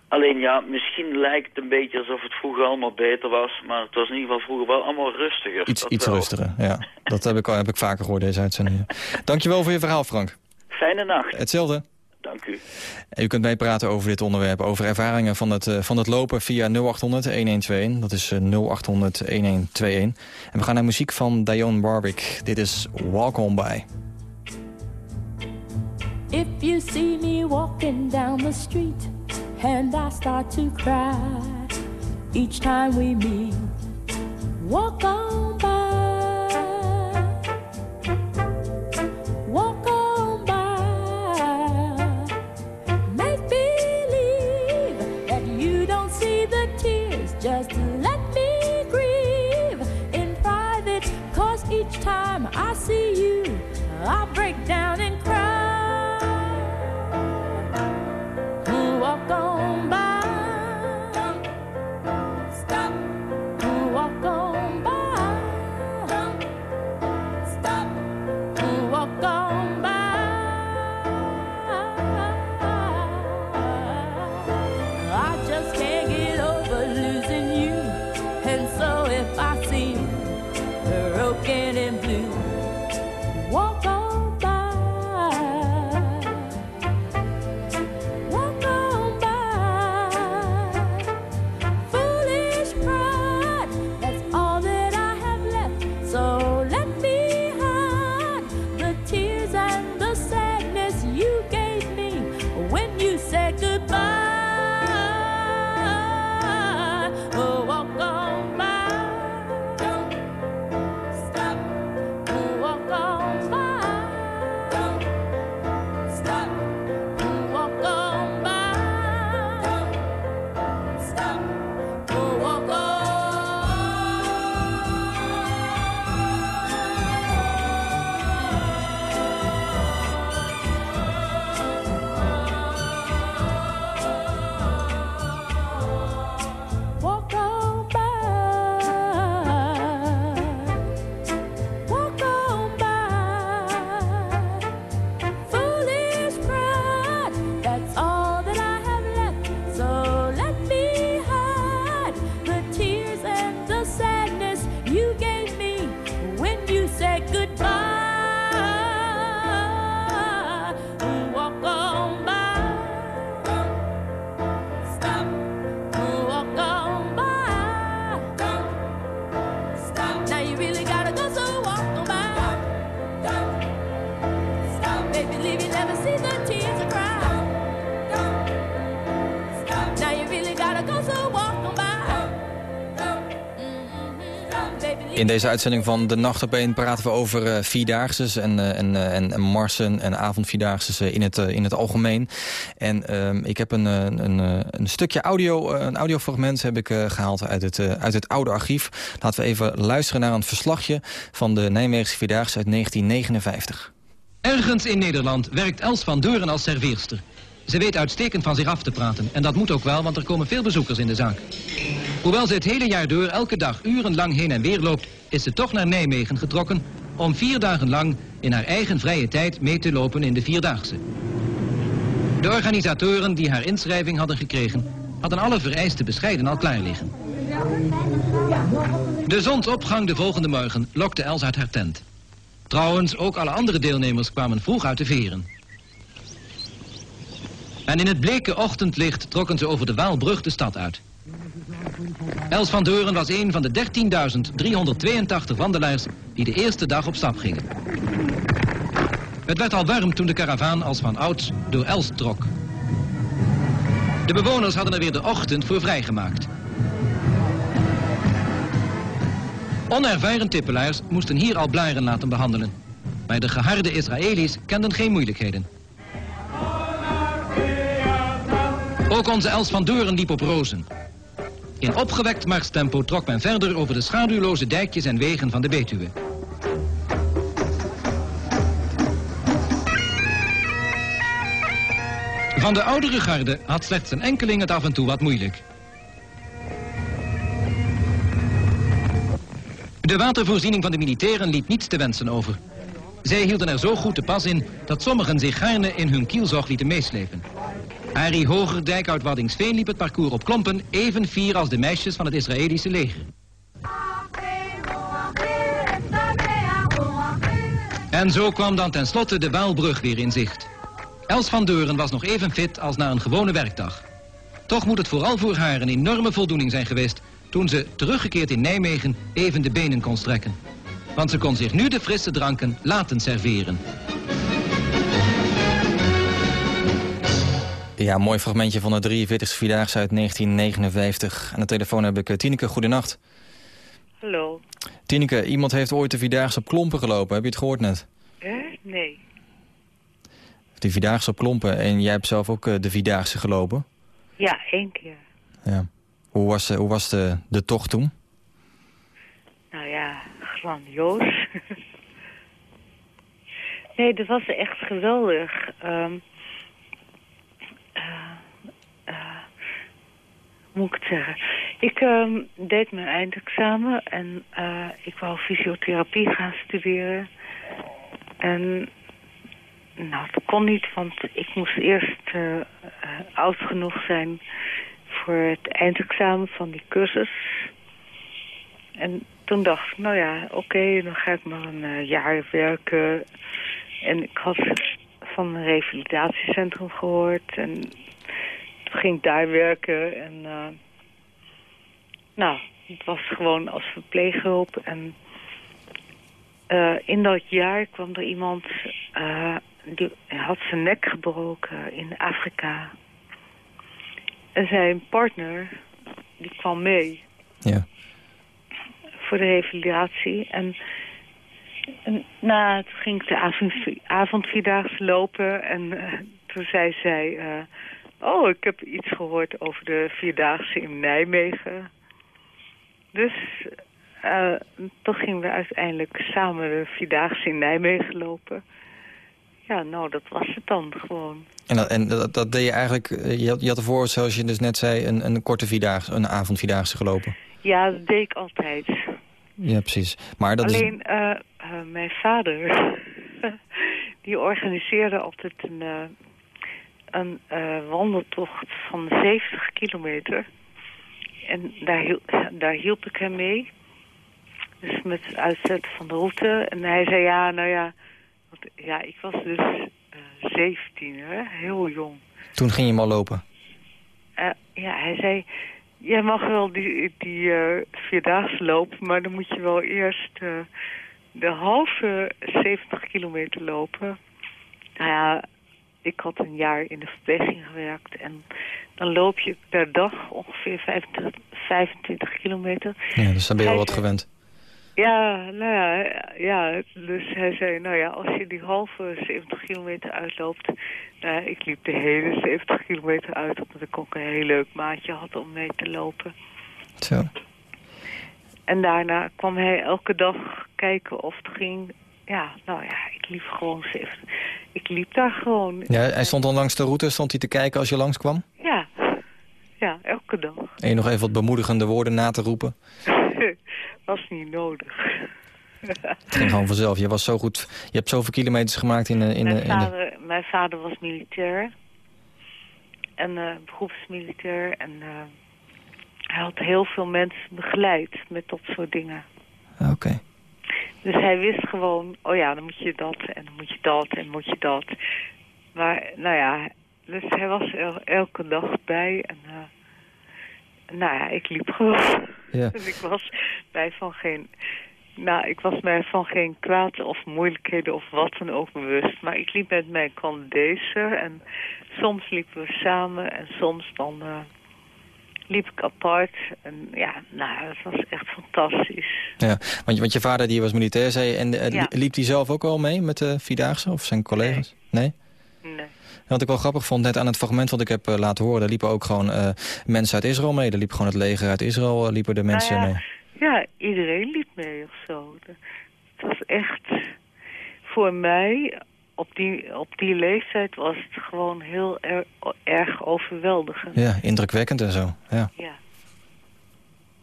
alleen ja, misschien lijkt het een beetje alsof het vroeger allemaal beter was. Maar het was in ieder geval vroeger wel allemaal rustiger. Iets, iets wel. rustiger, ja. Dat heb ik, al- heb ik vaker gehoord, deze uitzendingen. Dankjewel voor je verhaal, Frank. Fijne nacht. Hetzelfde. Dank u. En u kunt meepraten over dit onderwerp, over ervaringen van het, eh, van het lopen via 0800-1121. Dat is eh, 0800-1121. En we gaan naar muziek van Dionne Warwick. Dit is Walk On By. If you see me walking down the street and I start to cry each time we meet, walk on by. In deze uitzending van De Nacht op 1 praten we over uh, en, en, uh, en, en marsen en avondvierdaagses in, het, in het algemeen. En ehm, ik heb een, een, een stukje audio, een audiofragment heb ik gehaald uit het, uit het oude archief. Laten we even luisteren naar een verslagje van de Nijmeegse Vierdaagse uit 1959. Ergens in Nederland werkt Els van Deuren als serveerster. Ze weet uitstekend van zich af te praten. En dat moet ook wel, want er komen veel bezoekers in de zaak. Hoewel ze het hele jaar door elke dag urenlang heen en weer loopt... is ze toch naar Nijmegen getrokken om vier dagen lang in haar eigen vrije tijd mee te lopen in de Vierdaagse. De organisatoren die haar inschrijving hadden gekregen... hadden alle vereisten bescheiden al klaar liggen. De zonsopgang de volgende morgen lokte Els uit haar tent. Trouwens, ook alle andere deelnemers kwamen vroeg uit de veren. En in het bleke ochtendlicht trokken ze over de Waalbrug de stad uit. Els van Deuren was een van de 13.382 wandelaars die de eerste dag op stap gingen. Het werd al warm toen de karavaan als van ouds door Els trok. De bewoners hadden er weer de ochtend voor vrijgemaakt. Onervaren tippelaars moesten hier al blaren laten behandelen. Maar de geharde Israëli's kenden geen moeilijkheden. Ook onze Els van Deuren liep op rozen. In opgewekt marstempo trok men verder over de schaduwloze dijkjes en wegen van de Betuwe. Van de oudere garde had slechts een enkeling het af en toe wat moeilijk. De watervoorziening van de militairen liet niets te wensen over. Zij hielden er zo goed te pas in dat sommigen zich gaarne in hun kielzog lieten meeslepen. Harry Hogerdijk uit Waddingsveen liep het parcours op klompen... even fier als de meisjes van het Israëlische leger. En zo kwam dan tenslotte de Waalbrug weer in zicht. Els van Deuren was nog even fit als na een gewone werkdag. Toch moet het vooral voor haar een enorme voldoening zijn geweest... toen ze, teruggekeerd in Nijmegen, even de benen kon strekken. Want ze kon zich nu de frisse dranken laten serveren. Ja, mooi fragmentje van de 43e Vierdaagse uit 1959. Aan de telefoon heb ik uh, Tineke, goedenacht. Hallo. Tineke, iemand heeft ooit de Vierdaagse op Klompen gelopen. Heb je het gehoord net? Eh? Nee. De Vierdaagse op Klompen. En jij hebt zelf ook uh, de Vierdaagse gelopen? Ja, één keer. Ja. Hoe was, hoe was de, de tocht toen? Nou ja, grandioos. nee, dat was echt geweldig. Um, moet ik het zeggen? Ik uh, deed mijn eindexamen en uh, ik wou fysiotherapie gaan studeren. En nou, dat kon niet, want ik moest eerst uh, oud genoeg zijn voor het eindexamen van die cursus. En toen dacht ik, nou ja, oké, dan ga ik maar een jaar werken. En ik had van een revalidatiecentrum gehoord en ging ik daar werken en uh, nou, het was gewoon als verpleeghulp. En uh, in dat jaar kwam er iemand, uh, die had zijn nek gebroken in Afrika. En zijn partner, die kwam mee. Ja. Voor de revalidatie. En, en nou, toen ging ik de avond, lopen en toen zei zij... Oh, ik heb iets gehoord over de Vierdaagse in Nijmegen. Dus uh, toen gingen we uiteindelijk samen de Vierdaagse in Nijmegen lopen. Ja, nou, dat was het dan gewoon. En dat, en dat, dat deed je eigenlijk... Eh, je had, je had ervoor, zoals je dus net zei, een, een korte Vierdaagse, een avondvierdaagse gelopen. Ja, dat deed ik altijd. Ja, precies. Maar dat Alleen, is... uh, mijn vader, die organiseerde altijd een een uh, wandeltocht van 70 kilometer. En daar, daar hielp ik hem mee. Dus met het uitzetten van de route. En hij zei, ja, nou ja... Want, ja, ik was dus uh, 17, hè? heel jong. Toen ging je maar lopen? Uh, ja, hij zei... Jij mag wel die, die uh, vierdaagse lopen, maar dan moet je wel eerst de halve 70 kilometer lopen. Nou ja, ik had een jaar in de verpleging gewerkt. En dan loop je per dag ongeveer 25, 25 kilometer. Ja, dus dan ben je al wat gewend. Ja, nou ja, ja, dus hij zei, nou ja, als je die halve 70 kilometer uitloopt... Nou, ik liep de hele 70 kilometer uit, omdat ik ook een heel leuk maatje had om mee te lopen. Zo. En daarna kwam hij elke dag kijken of het ging. Ja, nou ja, ik liep gewoon 70. Ik liep daar gewoon. Ja, hij stond dan langs de route, stond hij te kijken als je langskwam? Ja, ja, elke dag. En je nog even wat bemoedigende woorden na te roepen? Was niet nodig. Het ging gewoon vanzelf. Je, was zo goed, je hebt zoveel kilometers gemaakt in de... In de, mijn, de... vader, mijn vader was militair. En eh beroepsmilitair. En eh, hij had heel veel mensen begeleid met dat soort dingen. Oké. Dus hij wist gewoon, oh ja, dan moet je dat en dan moet je dat en moet je dat. Maar nou ja, dus hij was er elke dag bij en eh, nou ja, ik liep gewoon. Ja. Dus ik was mij van geen, nou ik was mij van geen kwaad of moeilijkheden of wat dan ook bewust. Maar ik liep met mijn Canadeser en soms liepen we samen en soms dan eh, liep ik apart. En ja, nou dat was echt fantastisch. Ja, want, je- want je vader die was militair, zei je, en eh, Ja. liep hij zelf ook al mee met de Vierdaagse of zijn collega's? Nee. Nee. Wat ik wel grappig vond, net aan het fragment wat ik heb eh, laten horen... daar liepen ook gewoon eh, mensen uit Israël mee. Daar liep gewoon het leger uit Israël, eh, liepen de mensen Nou ja, mee. Ja, iedereen liep mee of zo. Het was echt, voor mij, op die, op die leeftijd was het gewoon heel er- erg overweldigend. Ja, indrukwekkend en zo. Ja. Ja.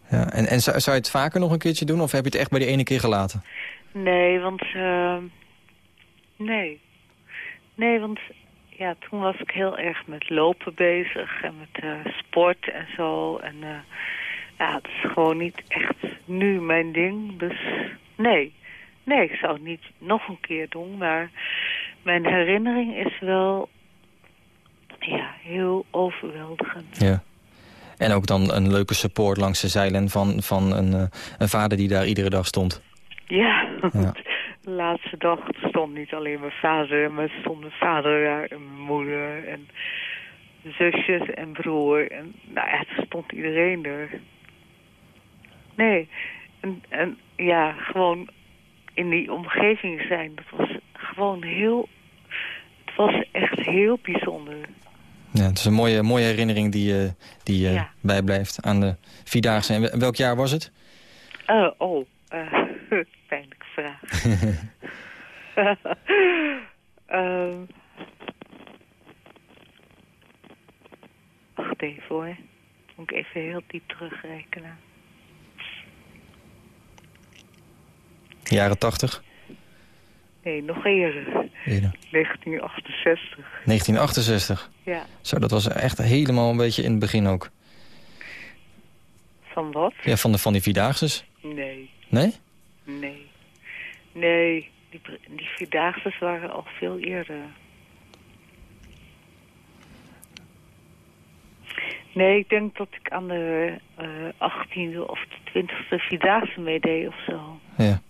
Ja. En, en zou, zou je het vaker nog een keertje doen of heb je het echt bij die ene keer gelaten? Nee, want... eh, nee. Nee, want ja, toen was ik heel erg met lopen bezig en met eh, sport en zo. En eh, ja, het is gewoon niet echt nu mijn ding. Dus nee. Nee, ik zou het niet nog een keer doen. Maar mijn herinnering is wel ja, heel overweldigend. Ja. En ook dan een leuke support langs de zeilen van, van een, eh, een vader die daar iedere dag stond. Ja, Ja. de laatste dag stond niet alleen mijn vader, maar stond mijn vader daar en mijn moeder en zusjes en broer. En nou ja, er stond iedereen er. Nee, en, en ja, gewoon in die omgeving zijn, dat was gewoon heel, het was echt heel bijzonder. Ja, het is een mooie, mooie herinnering die, eh, die eh, Ja. bijblijft aan de Vierdaagse. En wel- welk jaar was het? Eh, oh, eh, pijnlijke vraag. Ehm wacht even hoor. Moet ik even heel diep terugrekenen. Jaren 80? Nee, nog eerder. Eerder. 1968. 1968. Ja. Zo, dat was echt helemaal een beetje in het begin ook. Van wat? Ja, van, de, van die Vierdaagses. Nee, Nee? nee. Nee, die, die waren al veel eerder. Nee, ik denk dat ik aan de eh 18e of de 20e Vierdaagse meedeed of zo. Ja.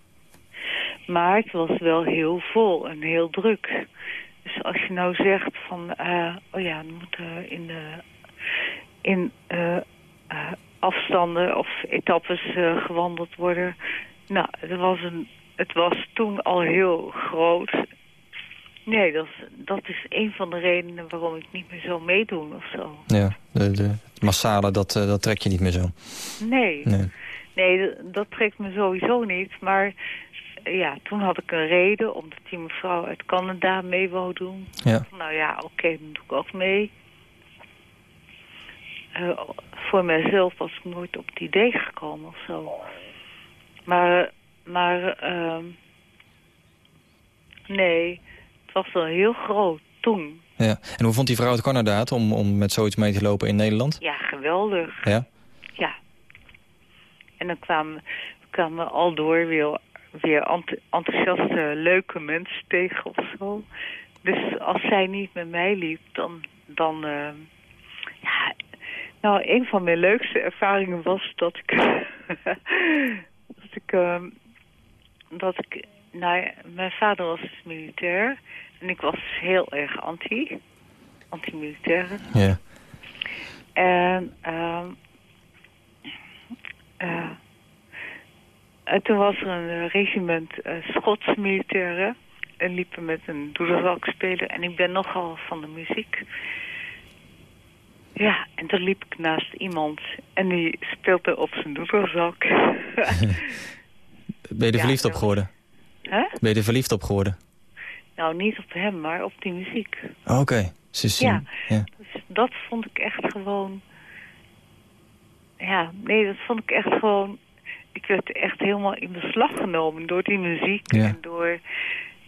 Maar het was wel heel vol en heel druk. Dus als je nou zegt van, eh, oh ja, dan moet er in, de, in eh, eh, afstanden of etappes gewandeld worden. Nou, het was, een, het was toen al heel groot. Nee, dat, is- dat is een van de redenen waarom ik niet meer zo meedoen of zo. Ja, de, massale, dat, dat trek je niet meer zo. Nee. Nee. Dat trekt me sowieso niet. Maar ja, toen had ik een reden, omdat die mevrouw uit Canada mee wou doen. Ja. Nou ja, oké, dan doe ik ook mee. Eh, voor mijzelf was ik nooit op het idee gekomen of zo. Maar, maar, ehm, nee, het was wel heel groot toen. Ja. En hoe vond die vrouw uit Canada het om, om met zoiets mee te lopen in Nederland? Ja, geweldig. Ja? Ja. En dan kwamen, kwamen we al door weer, weer ent- enthousiaste, leuke mensen tegen of zo. Dus als zij niet met mij liep, dan... dan eh, ja, nou, een van mijn leukste ervaringen was dat ik... dat ik... eh, dat ik nou, ja, mijn vader was dus militair. En ik was heel erg anti. Anti-militair. Ja. En, ehm eh, En toen was er een regiment eh Schots militairen. En liepen met een doedelzak spelen. En ik ben nogal van de muziek. Ja, en toen liep ik naast iemand. En die speelde op zijn doedelzak. Ben je er Ja, verliefd op geworden? Hè? Ben je er verliefd op geworden? nou, niet op hem, maar op die muziek. Oh, Oké. Ja. ja. Dus dat vond ik echt gewoon... Ja, nee, dat vond ik echt gewoon... Ik werd echt helemaal in beslag genomen door die muziek Ja. en door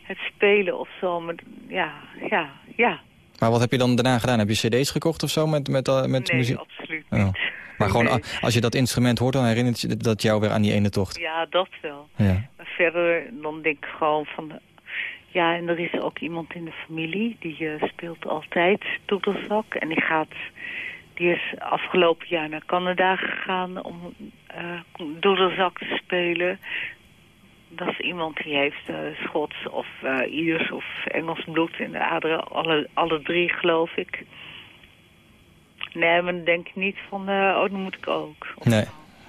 het spelen of zo. Maar, ja, ja, ja. Maar wat heb je dan daarna gedaan? Heb je cd's gekocht of zo met, met, eh, met nee, muziek? absoluut Oh. niet. Maar gewoon, Nee. als je dat instrument hoort, dan herinnert je dat jou weer aan die ene tocht. Ja, dat wel. Ja. Maar verder, dan denk ik gewoon van... Ja, en er is ook iemand in de familie die eh, speelt altijd doedelzak. En die gaat... Die is afgelopen jaar naar Canada gegaan om eh doedelzak te spelen. Dat is iemand die heeft eh, Schots of eh Iers of Engels bloed in de aderen. Alle, alle drie, geloof ik. Nee, maar dan denk ik niet van... oh, dan moet ik ook. Of- Nee,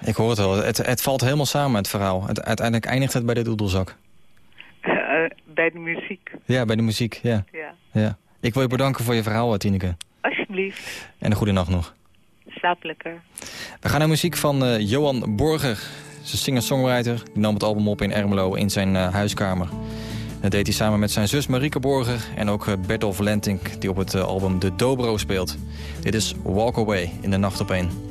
ik hoor het wel. Het, het valt helemaal samen, het verhaal. Het, uiteindelijk eindigt het bij de doedelzak. bij de muziek, Ja, bij de muziek, ja. ja. ja. Ik wil je bedanken voor je verhaal, Tineke. En een goede nacht nog. Slap lekker. We gaan naar muziek van eh, Johan Borger. Ze singer-songwriter. Die nam het album op in Ermelo in zijn eh, huiskamer. Dat deed hij samen met zijn zus Marieke Borger en ook eh, Bertolf Lentink... die op het album De Dobro speelt. Dit is Walk Away in de Nacht op 1.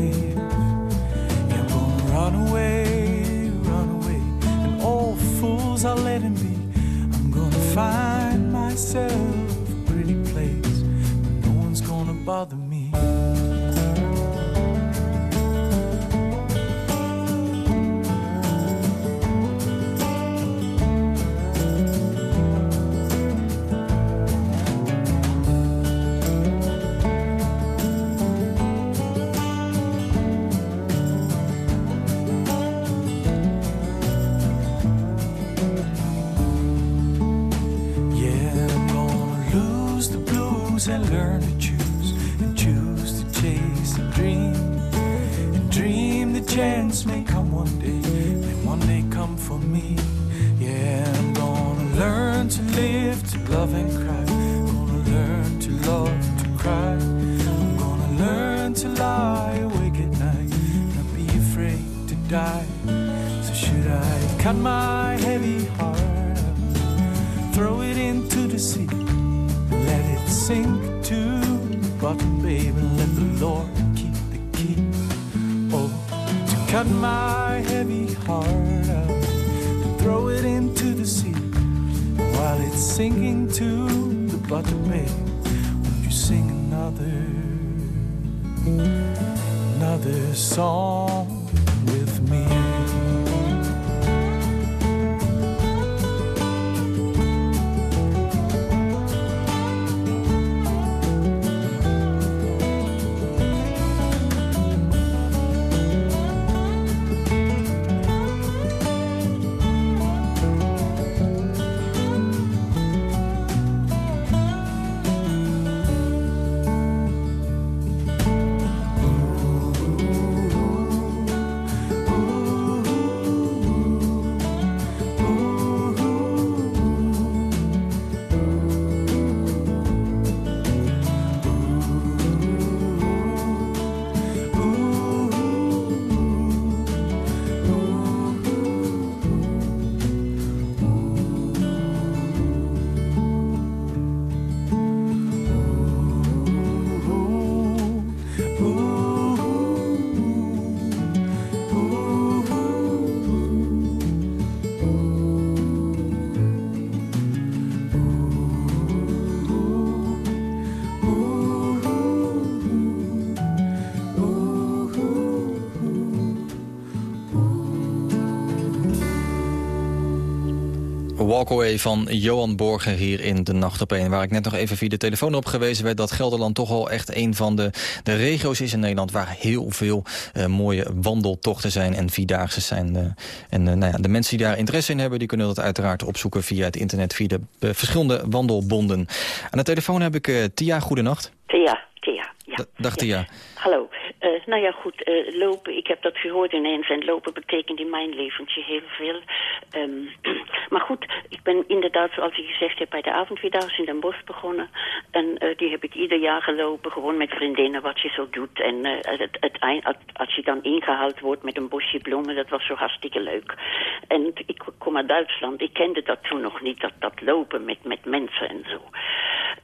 To save. Yeah, I'm gonna run away, run away. And all fools are letting be. I'm gonna find myself a pretty place where no one's gonna bother me. Sink to the bottom, baby. Let the Lord keep the key. Oh, to cut my heavy heart out, to throw it into the sea. While it's sinking to the bottom, baby, won't you sing another, another song Walkaway van Johan Borger hier in de Nacht op 1. Waar ik net nog even via de telefoon op gewezen werd... dat Gelderland toch al echt een van de, de regio's is in Nederland... waar heel veel eh, mooie wandeltochten zijn en vierdaagse zijn. eh. en eh, nou ja, de mensen die daar interesse in hebben... die kunnen dat uiteraard opzoeken via het internet... via de verschillende wandelbonden. Aan de telefoon heb ik Tia, goedenacht. Thea, ja. Dag Tia. Hallo. Eh, nou ja, goed, eh, lopen, ik heb dat gehoord ineens. En lopen betekent in mijn leventje heel veel. Ehm, maar goed, ik ben inderdaad, zoals ik gezegd heb, bij de avondvierdaagse in Den Bosch begonnen. En eh, die heb ik ieder jaar gelopen, gewoon met vriendinnen, wat je zo doet. En het, het, als- je dan ingehaald wordt met een bosje bloemen, dat was zo hartstikke leuk. En ik kom uit Duitsland, ik kende dat toen nog niet, dat, dat lopen met, met mensen en zo.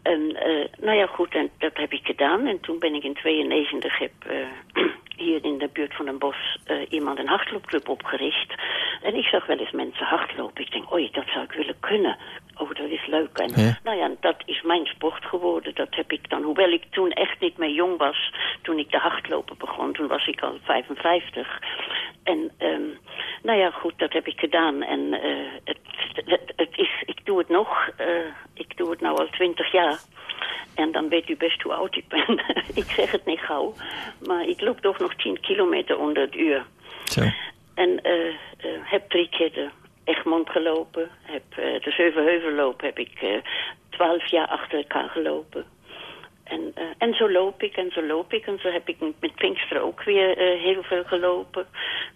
En nou ja, goed, en dat heb ik gedaan. En toen ben ik in 92 heb, hier in de buurt van Den Bosch eh, iemand een hardloopclub opgericht. En ik zag wel eens mensen hardlopen. Ik denk, oei, dat zou ik willen kunnen. Oh, dat is leuk. En Ja. nou ja, dat is mijn sport geworden. Dat heb ik dan, hoewel ik toen echt niet meer jong was, toen ik de hardlopen begon. Toen was ik al 55. En ehm, nou ja, goed, dat heb ik gedaan. En eh, het, het, het is, ik doe het nog. eh, ik doe het nou al 20 jaar. En dan weet u best hoe oud ik ben. ik zeg het niet gauw. Maar ik loop toch nog 10 kilometer onder het uur. Zo. En eh, eh, heb drie keer de Egmond gelopen. Heb eh, de Zevenheuvelloop heb ik twaalf jaar achter elkaar gelopen. En, en zo loop ik en zo loop ik. En zo heb ik met Pinkster ook weer heel veel gelopen.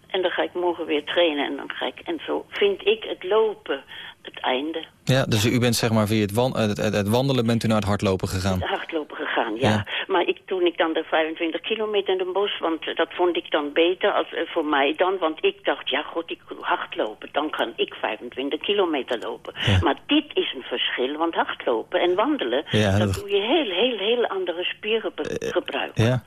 En dan ga ik morgen weer trainen. En, dan ga ik, en zo vind ik het lopen het einde. Ja, dus u bent zeg maar via het, wan- eh, het, het- het wandelen bent u naar het hardlopen gegaan. hardlopen gegaan, ja. Ja. Maar ik, toen ik dan de 25 kilometer in de bos, want eh, dat vond ik dan beter als, eh, voor mij dan. Want ik dacht, ja god, ik wil hardlopen, dan kan ik 25 kilometer lopen. Maar dit is een verschil, want hardlopen en wandelen, Ja, dat dat- doe je heel, heel, heel andere spieren be- gebruiken. Ja.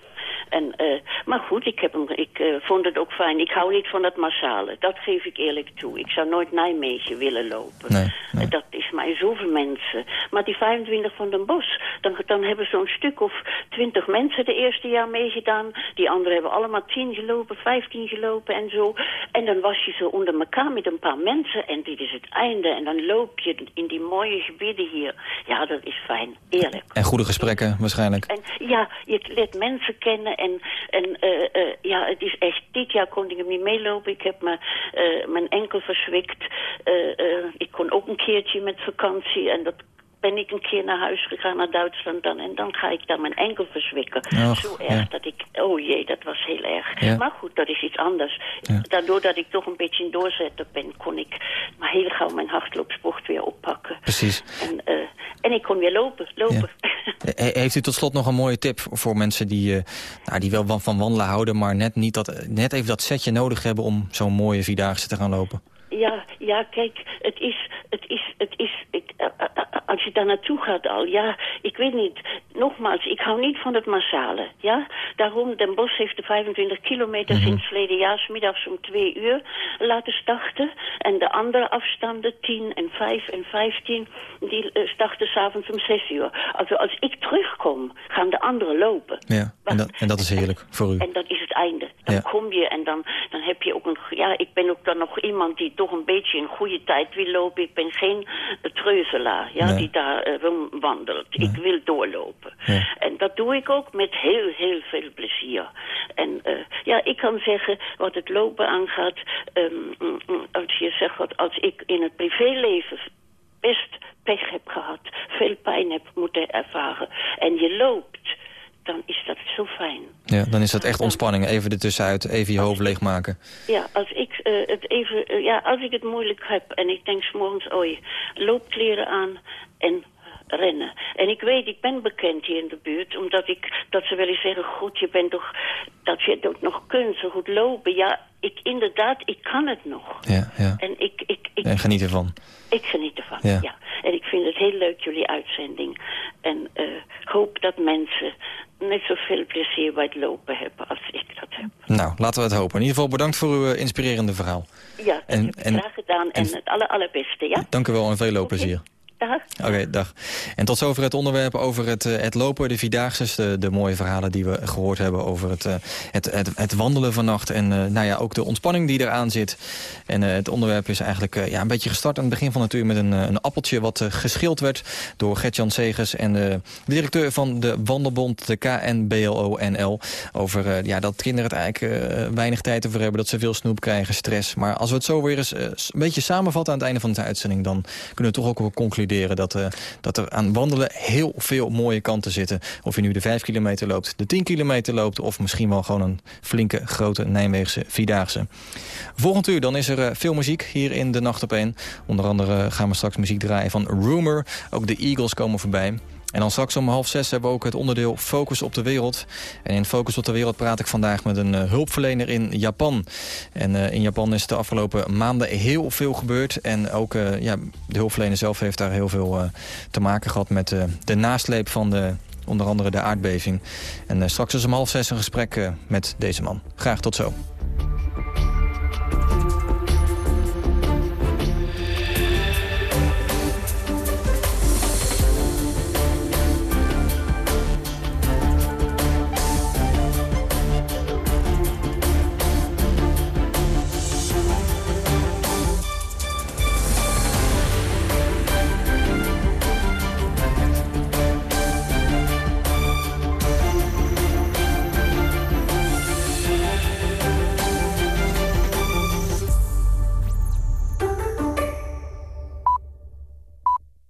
En, eh, maar goed, ik, heb hem, ik eh, vond het ook fijn. Ik hou niet van dat massale. Dat geef ik eerlijk toe. Ik zou nooit Nijmegen willen lopen. Nee, Dat is maar zoveel mensen. Maar die 25 van Den Bosch, dan, dan hebben zo'n stuk of 20 mensen de eerste jaar meegedaan. Die anderen hebben allemaal 10 gelopen, 15 gelopen en zo. En dan was je zo onder elkaar met een paar mensen. En dit is het einde. En dan loop je in die mooie gebieden hier. Ja, dat is fijn. Eerlijk. En goede gesprekken waarschijnlijk. En ja, je leert mensen kennen en, en eh, eh, ja, het is echt, dit jaar kon ik niet meelopen. Ik heb eh, mijn enkel eh, ik kon ook een keertje met vakantie en dat ben ik een keer naar huis gegaan, naar Duitsland dan. En dan ga ik daar mijn enkel verzwikken. Och, Zo erg ja. dat ik, oh jee, dat was heel erg. Ja. Maar goed, dat is iets anders. Ja. Daardoor dat ik toch een beetje een doorzetter ben, kon ik maar heel gauw mijn hardloopsport weer oppakken. Precies. En, eh, en ik kon weer lopen, lopen. He- Heeft u tot slot nog een mooie tip voor mensen die, eh, nou, die wel van- van wandelen houden... maar net, niet dat, net even dat setje nodig hebben om zo'n mooie Vierdaagse te gaan lopen? Ja, ja, kijk, het is, het is, het is, ik, eh, eh, eh, als je daar naartoe gaat al, ja, ik weet niet, nogmaals, ik hou niet van het massale, ja. Daarom, Den Bosch heeft de 25 kilometer Mhm. sinds verleden jaar, 's middags om twee uur laten starten. En de andere afstanden, 10 en 5 en 15, die starten s'avonds om 6 uur. Also als ik terugkom, gaan de anderen lopen. Ja, en dat, en dat is heerlijk voor u. En dat is het einde. Dan Ja. kom je en dan, dan heb je ook een... Ja, ik ben ook dan nog iemand die toch een beetje een goede tijd wil lopen. Ik ben geen treuzelaar, ja, Nee. die daar eh, rondwandelt. Ik wil doorlopen. En dat doe ik ook met heel, heel veel plezier. En eh, ja, ik kan zeggen, wat het lopen aangaat... ehm, mm, mm, als je zegt, wat, als ik in het privéleven best pech heb gehad... veel pijn heb moeten ervaren... en je loopt, dan is dat zo fijn. Ja, dan is dat echt ontspanning. Even ertussenuit, even je hoofd leegmaken. Ja, als ik eh, het even, eh, ja, als ik het moeilijk heb en ik denk s'morgens, oei, loopkleren aan en rennen. En ik weet, ik ben bekend hier in de buurt, omdat ik, dat ze wel eens zeggen, goed, je bent toch, dat je het nog kunt, zo goed lopen. Ja, ik inderdaad, ik kan het nog. Ja, ja. En ik, ik, ik, En geniet ervan. Ik geniet ervan, Ja. ja. En ik vind het heel leuk, jullie uitzending. En eh, hoop dat mensen net zoveel plezier bij het lopen hebben als ik dat heb. Nou, laten we het hopen. In ieder geval bedankt voor uw eh, inspirerende verhaal. Ja, dat En- heb ik en- graag gedaan. En, en- het aller, allerbeste, ja? Dank u wel en veel loopplezier. Oké, dag. En tot zover het onderwerp over het, eh, lopen, de Vierdaagse. De, de mooie verhalen die we gehoord hebben over het, eh, het, het, het wandelen vannacht. En eh, nou ja, ook de ontspanning die eraan zit. En het onderwerp is eigenlijk ja, een beetje gestart aan het begin van het uur... met een, een appeltje wat geschild werd door Gertjan Segers... en de directeur van de Wandelbond, de KNBLO-NL... over ja, dat kinderen het eigenlijk weinig tijd ervoor hebben... dat ze veel snoep krijgen, stress. Maar als we het zo weer eens een beetje samenvatten aan het einde van de uitzending... dan kunnen we toch ook wel concluderen dat, uh, dat er aan wandelen heel veel mooie kanten zitten. Of je nu de 5 kilometer loopt, de 10 kilometer loopt... of misschien wel gewoon een flinke, grote Nijmeegse Vierdaagse. Volgend uur dan is er uh, veel muziek hier in de Nacht op 1. Onder andere gaan we straks muziek draaien van Rumor. Ook de Eagles komen voorbij. En dan straks om half zes hebben we ook het onderdeel Focus op de Wereld. En in Focus op de Wereld praat ik vandaag met een uh, hulpverlener in Japan. En uh, in Japan is de afgelopen maanden heel veel gebeurd. En ook uh, ja, de hulpverlener zelf heeft daar heel veel te maken gehad... met de nasleep van de, onder andere de aardbeving. En straks is om half zes een gesprek met deze man. Graag tot zo.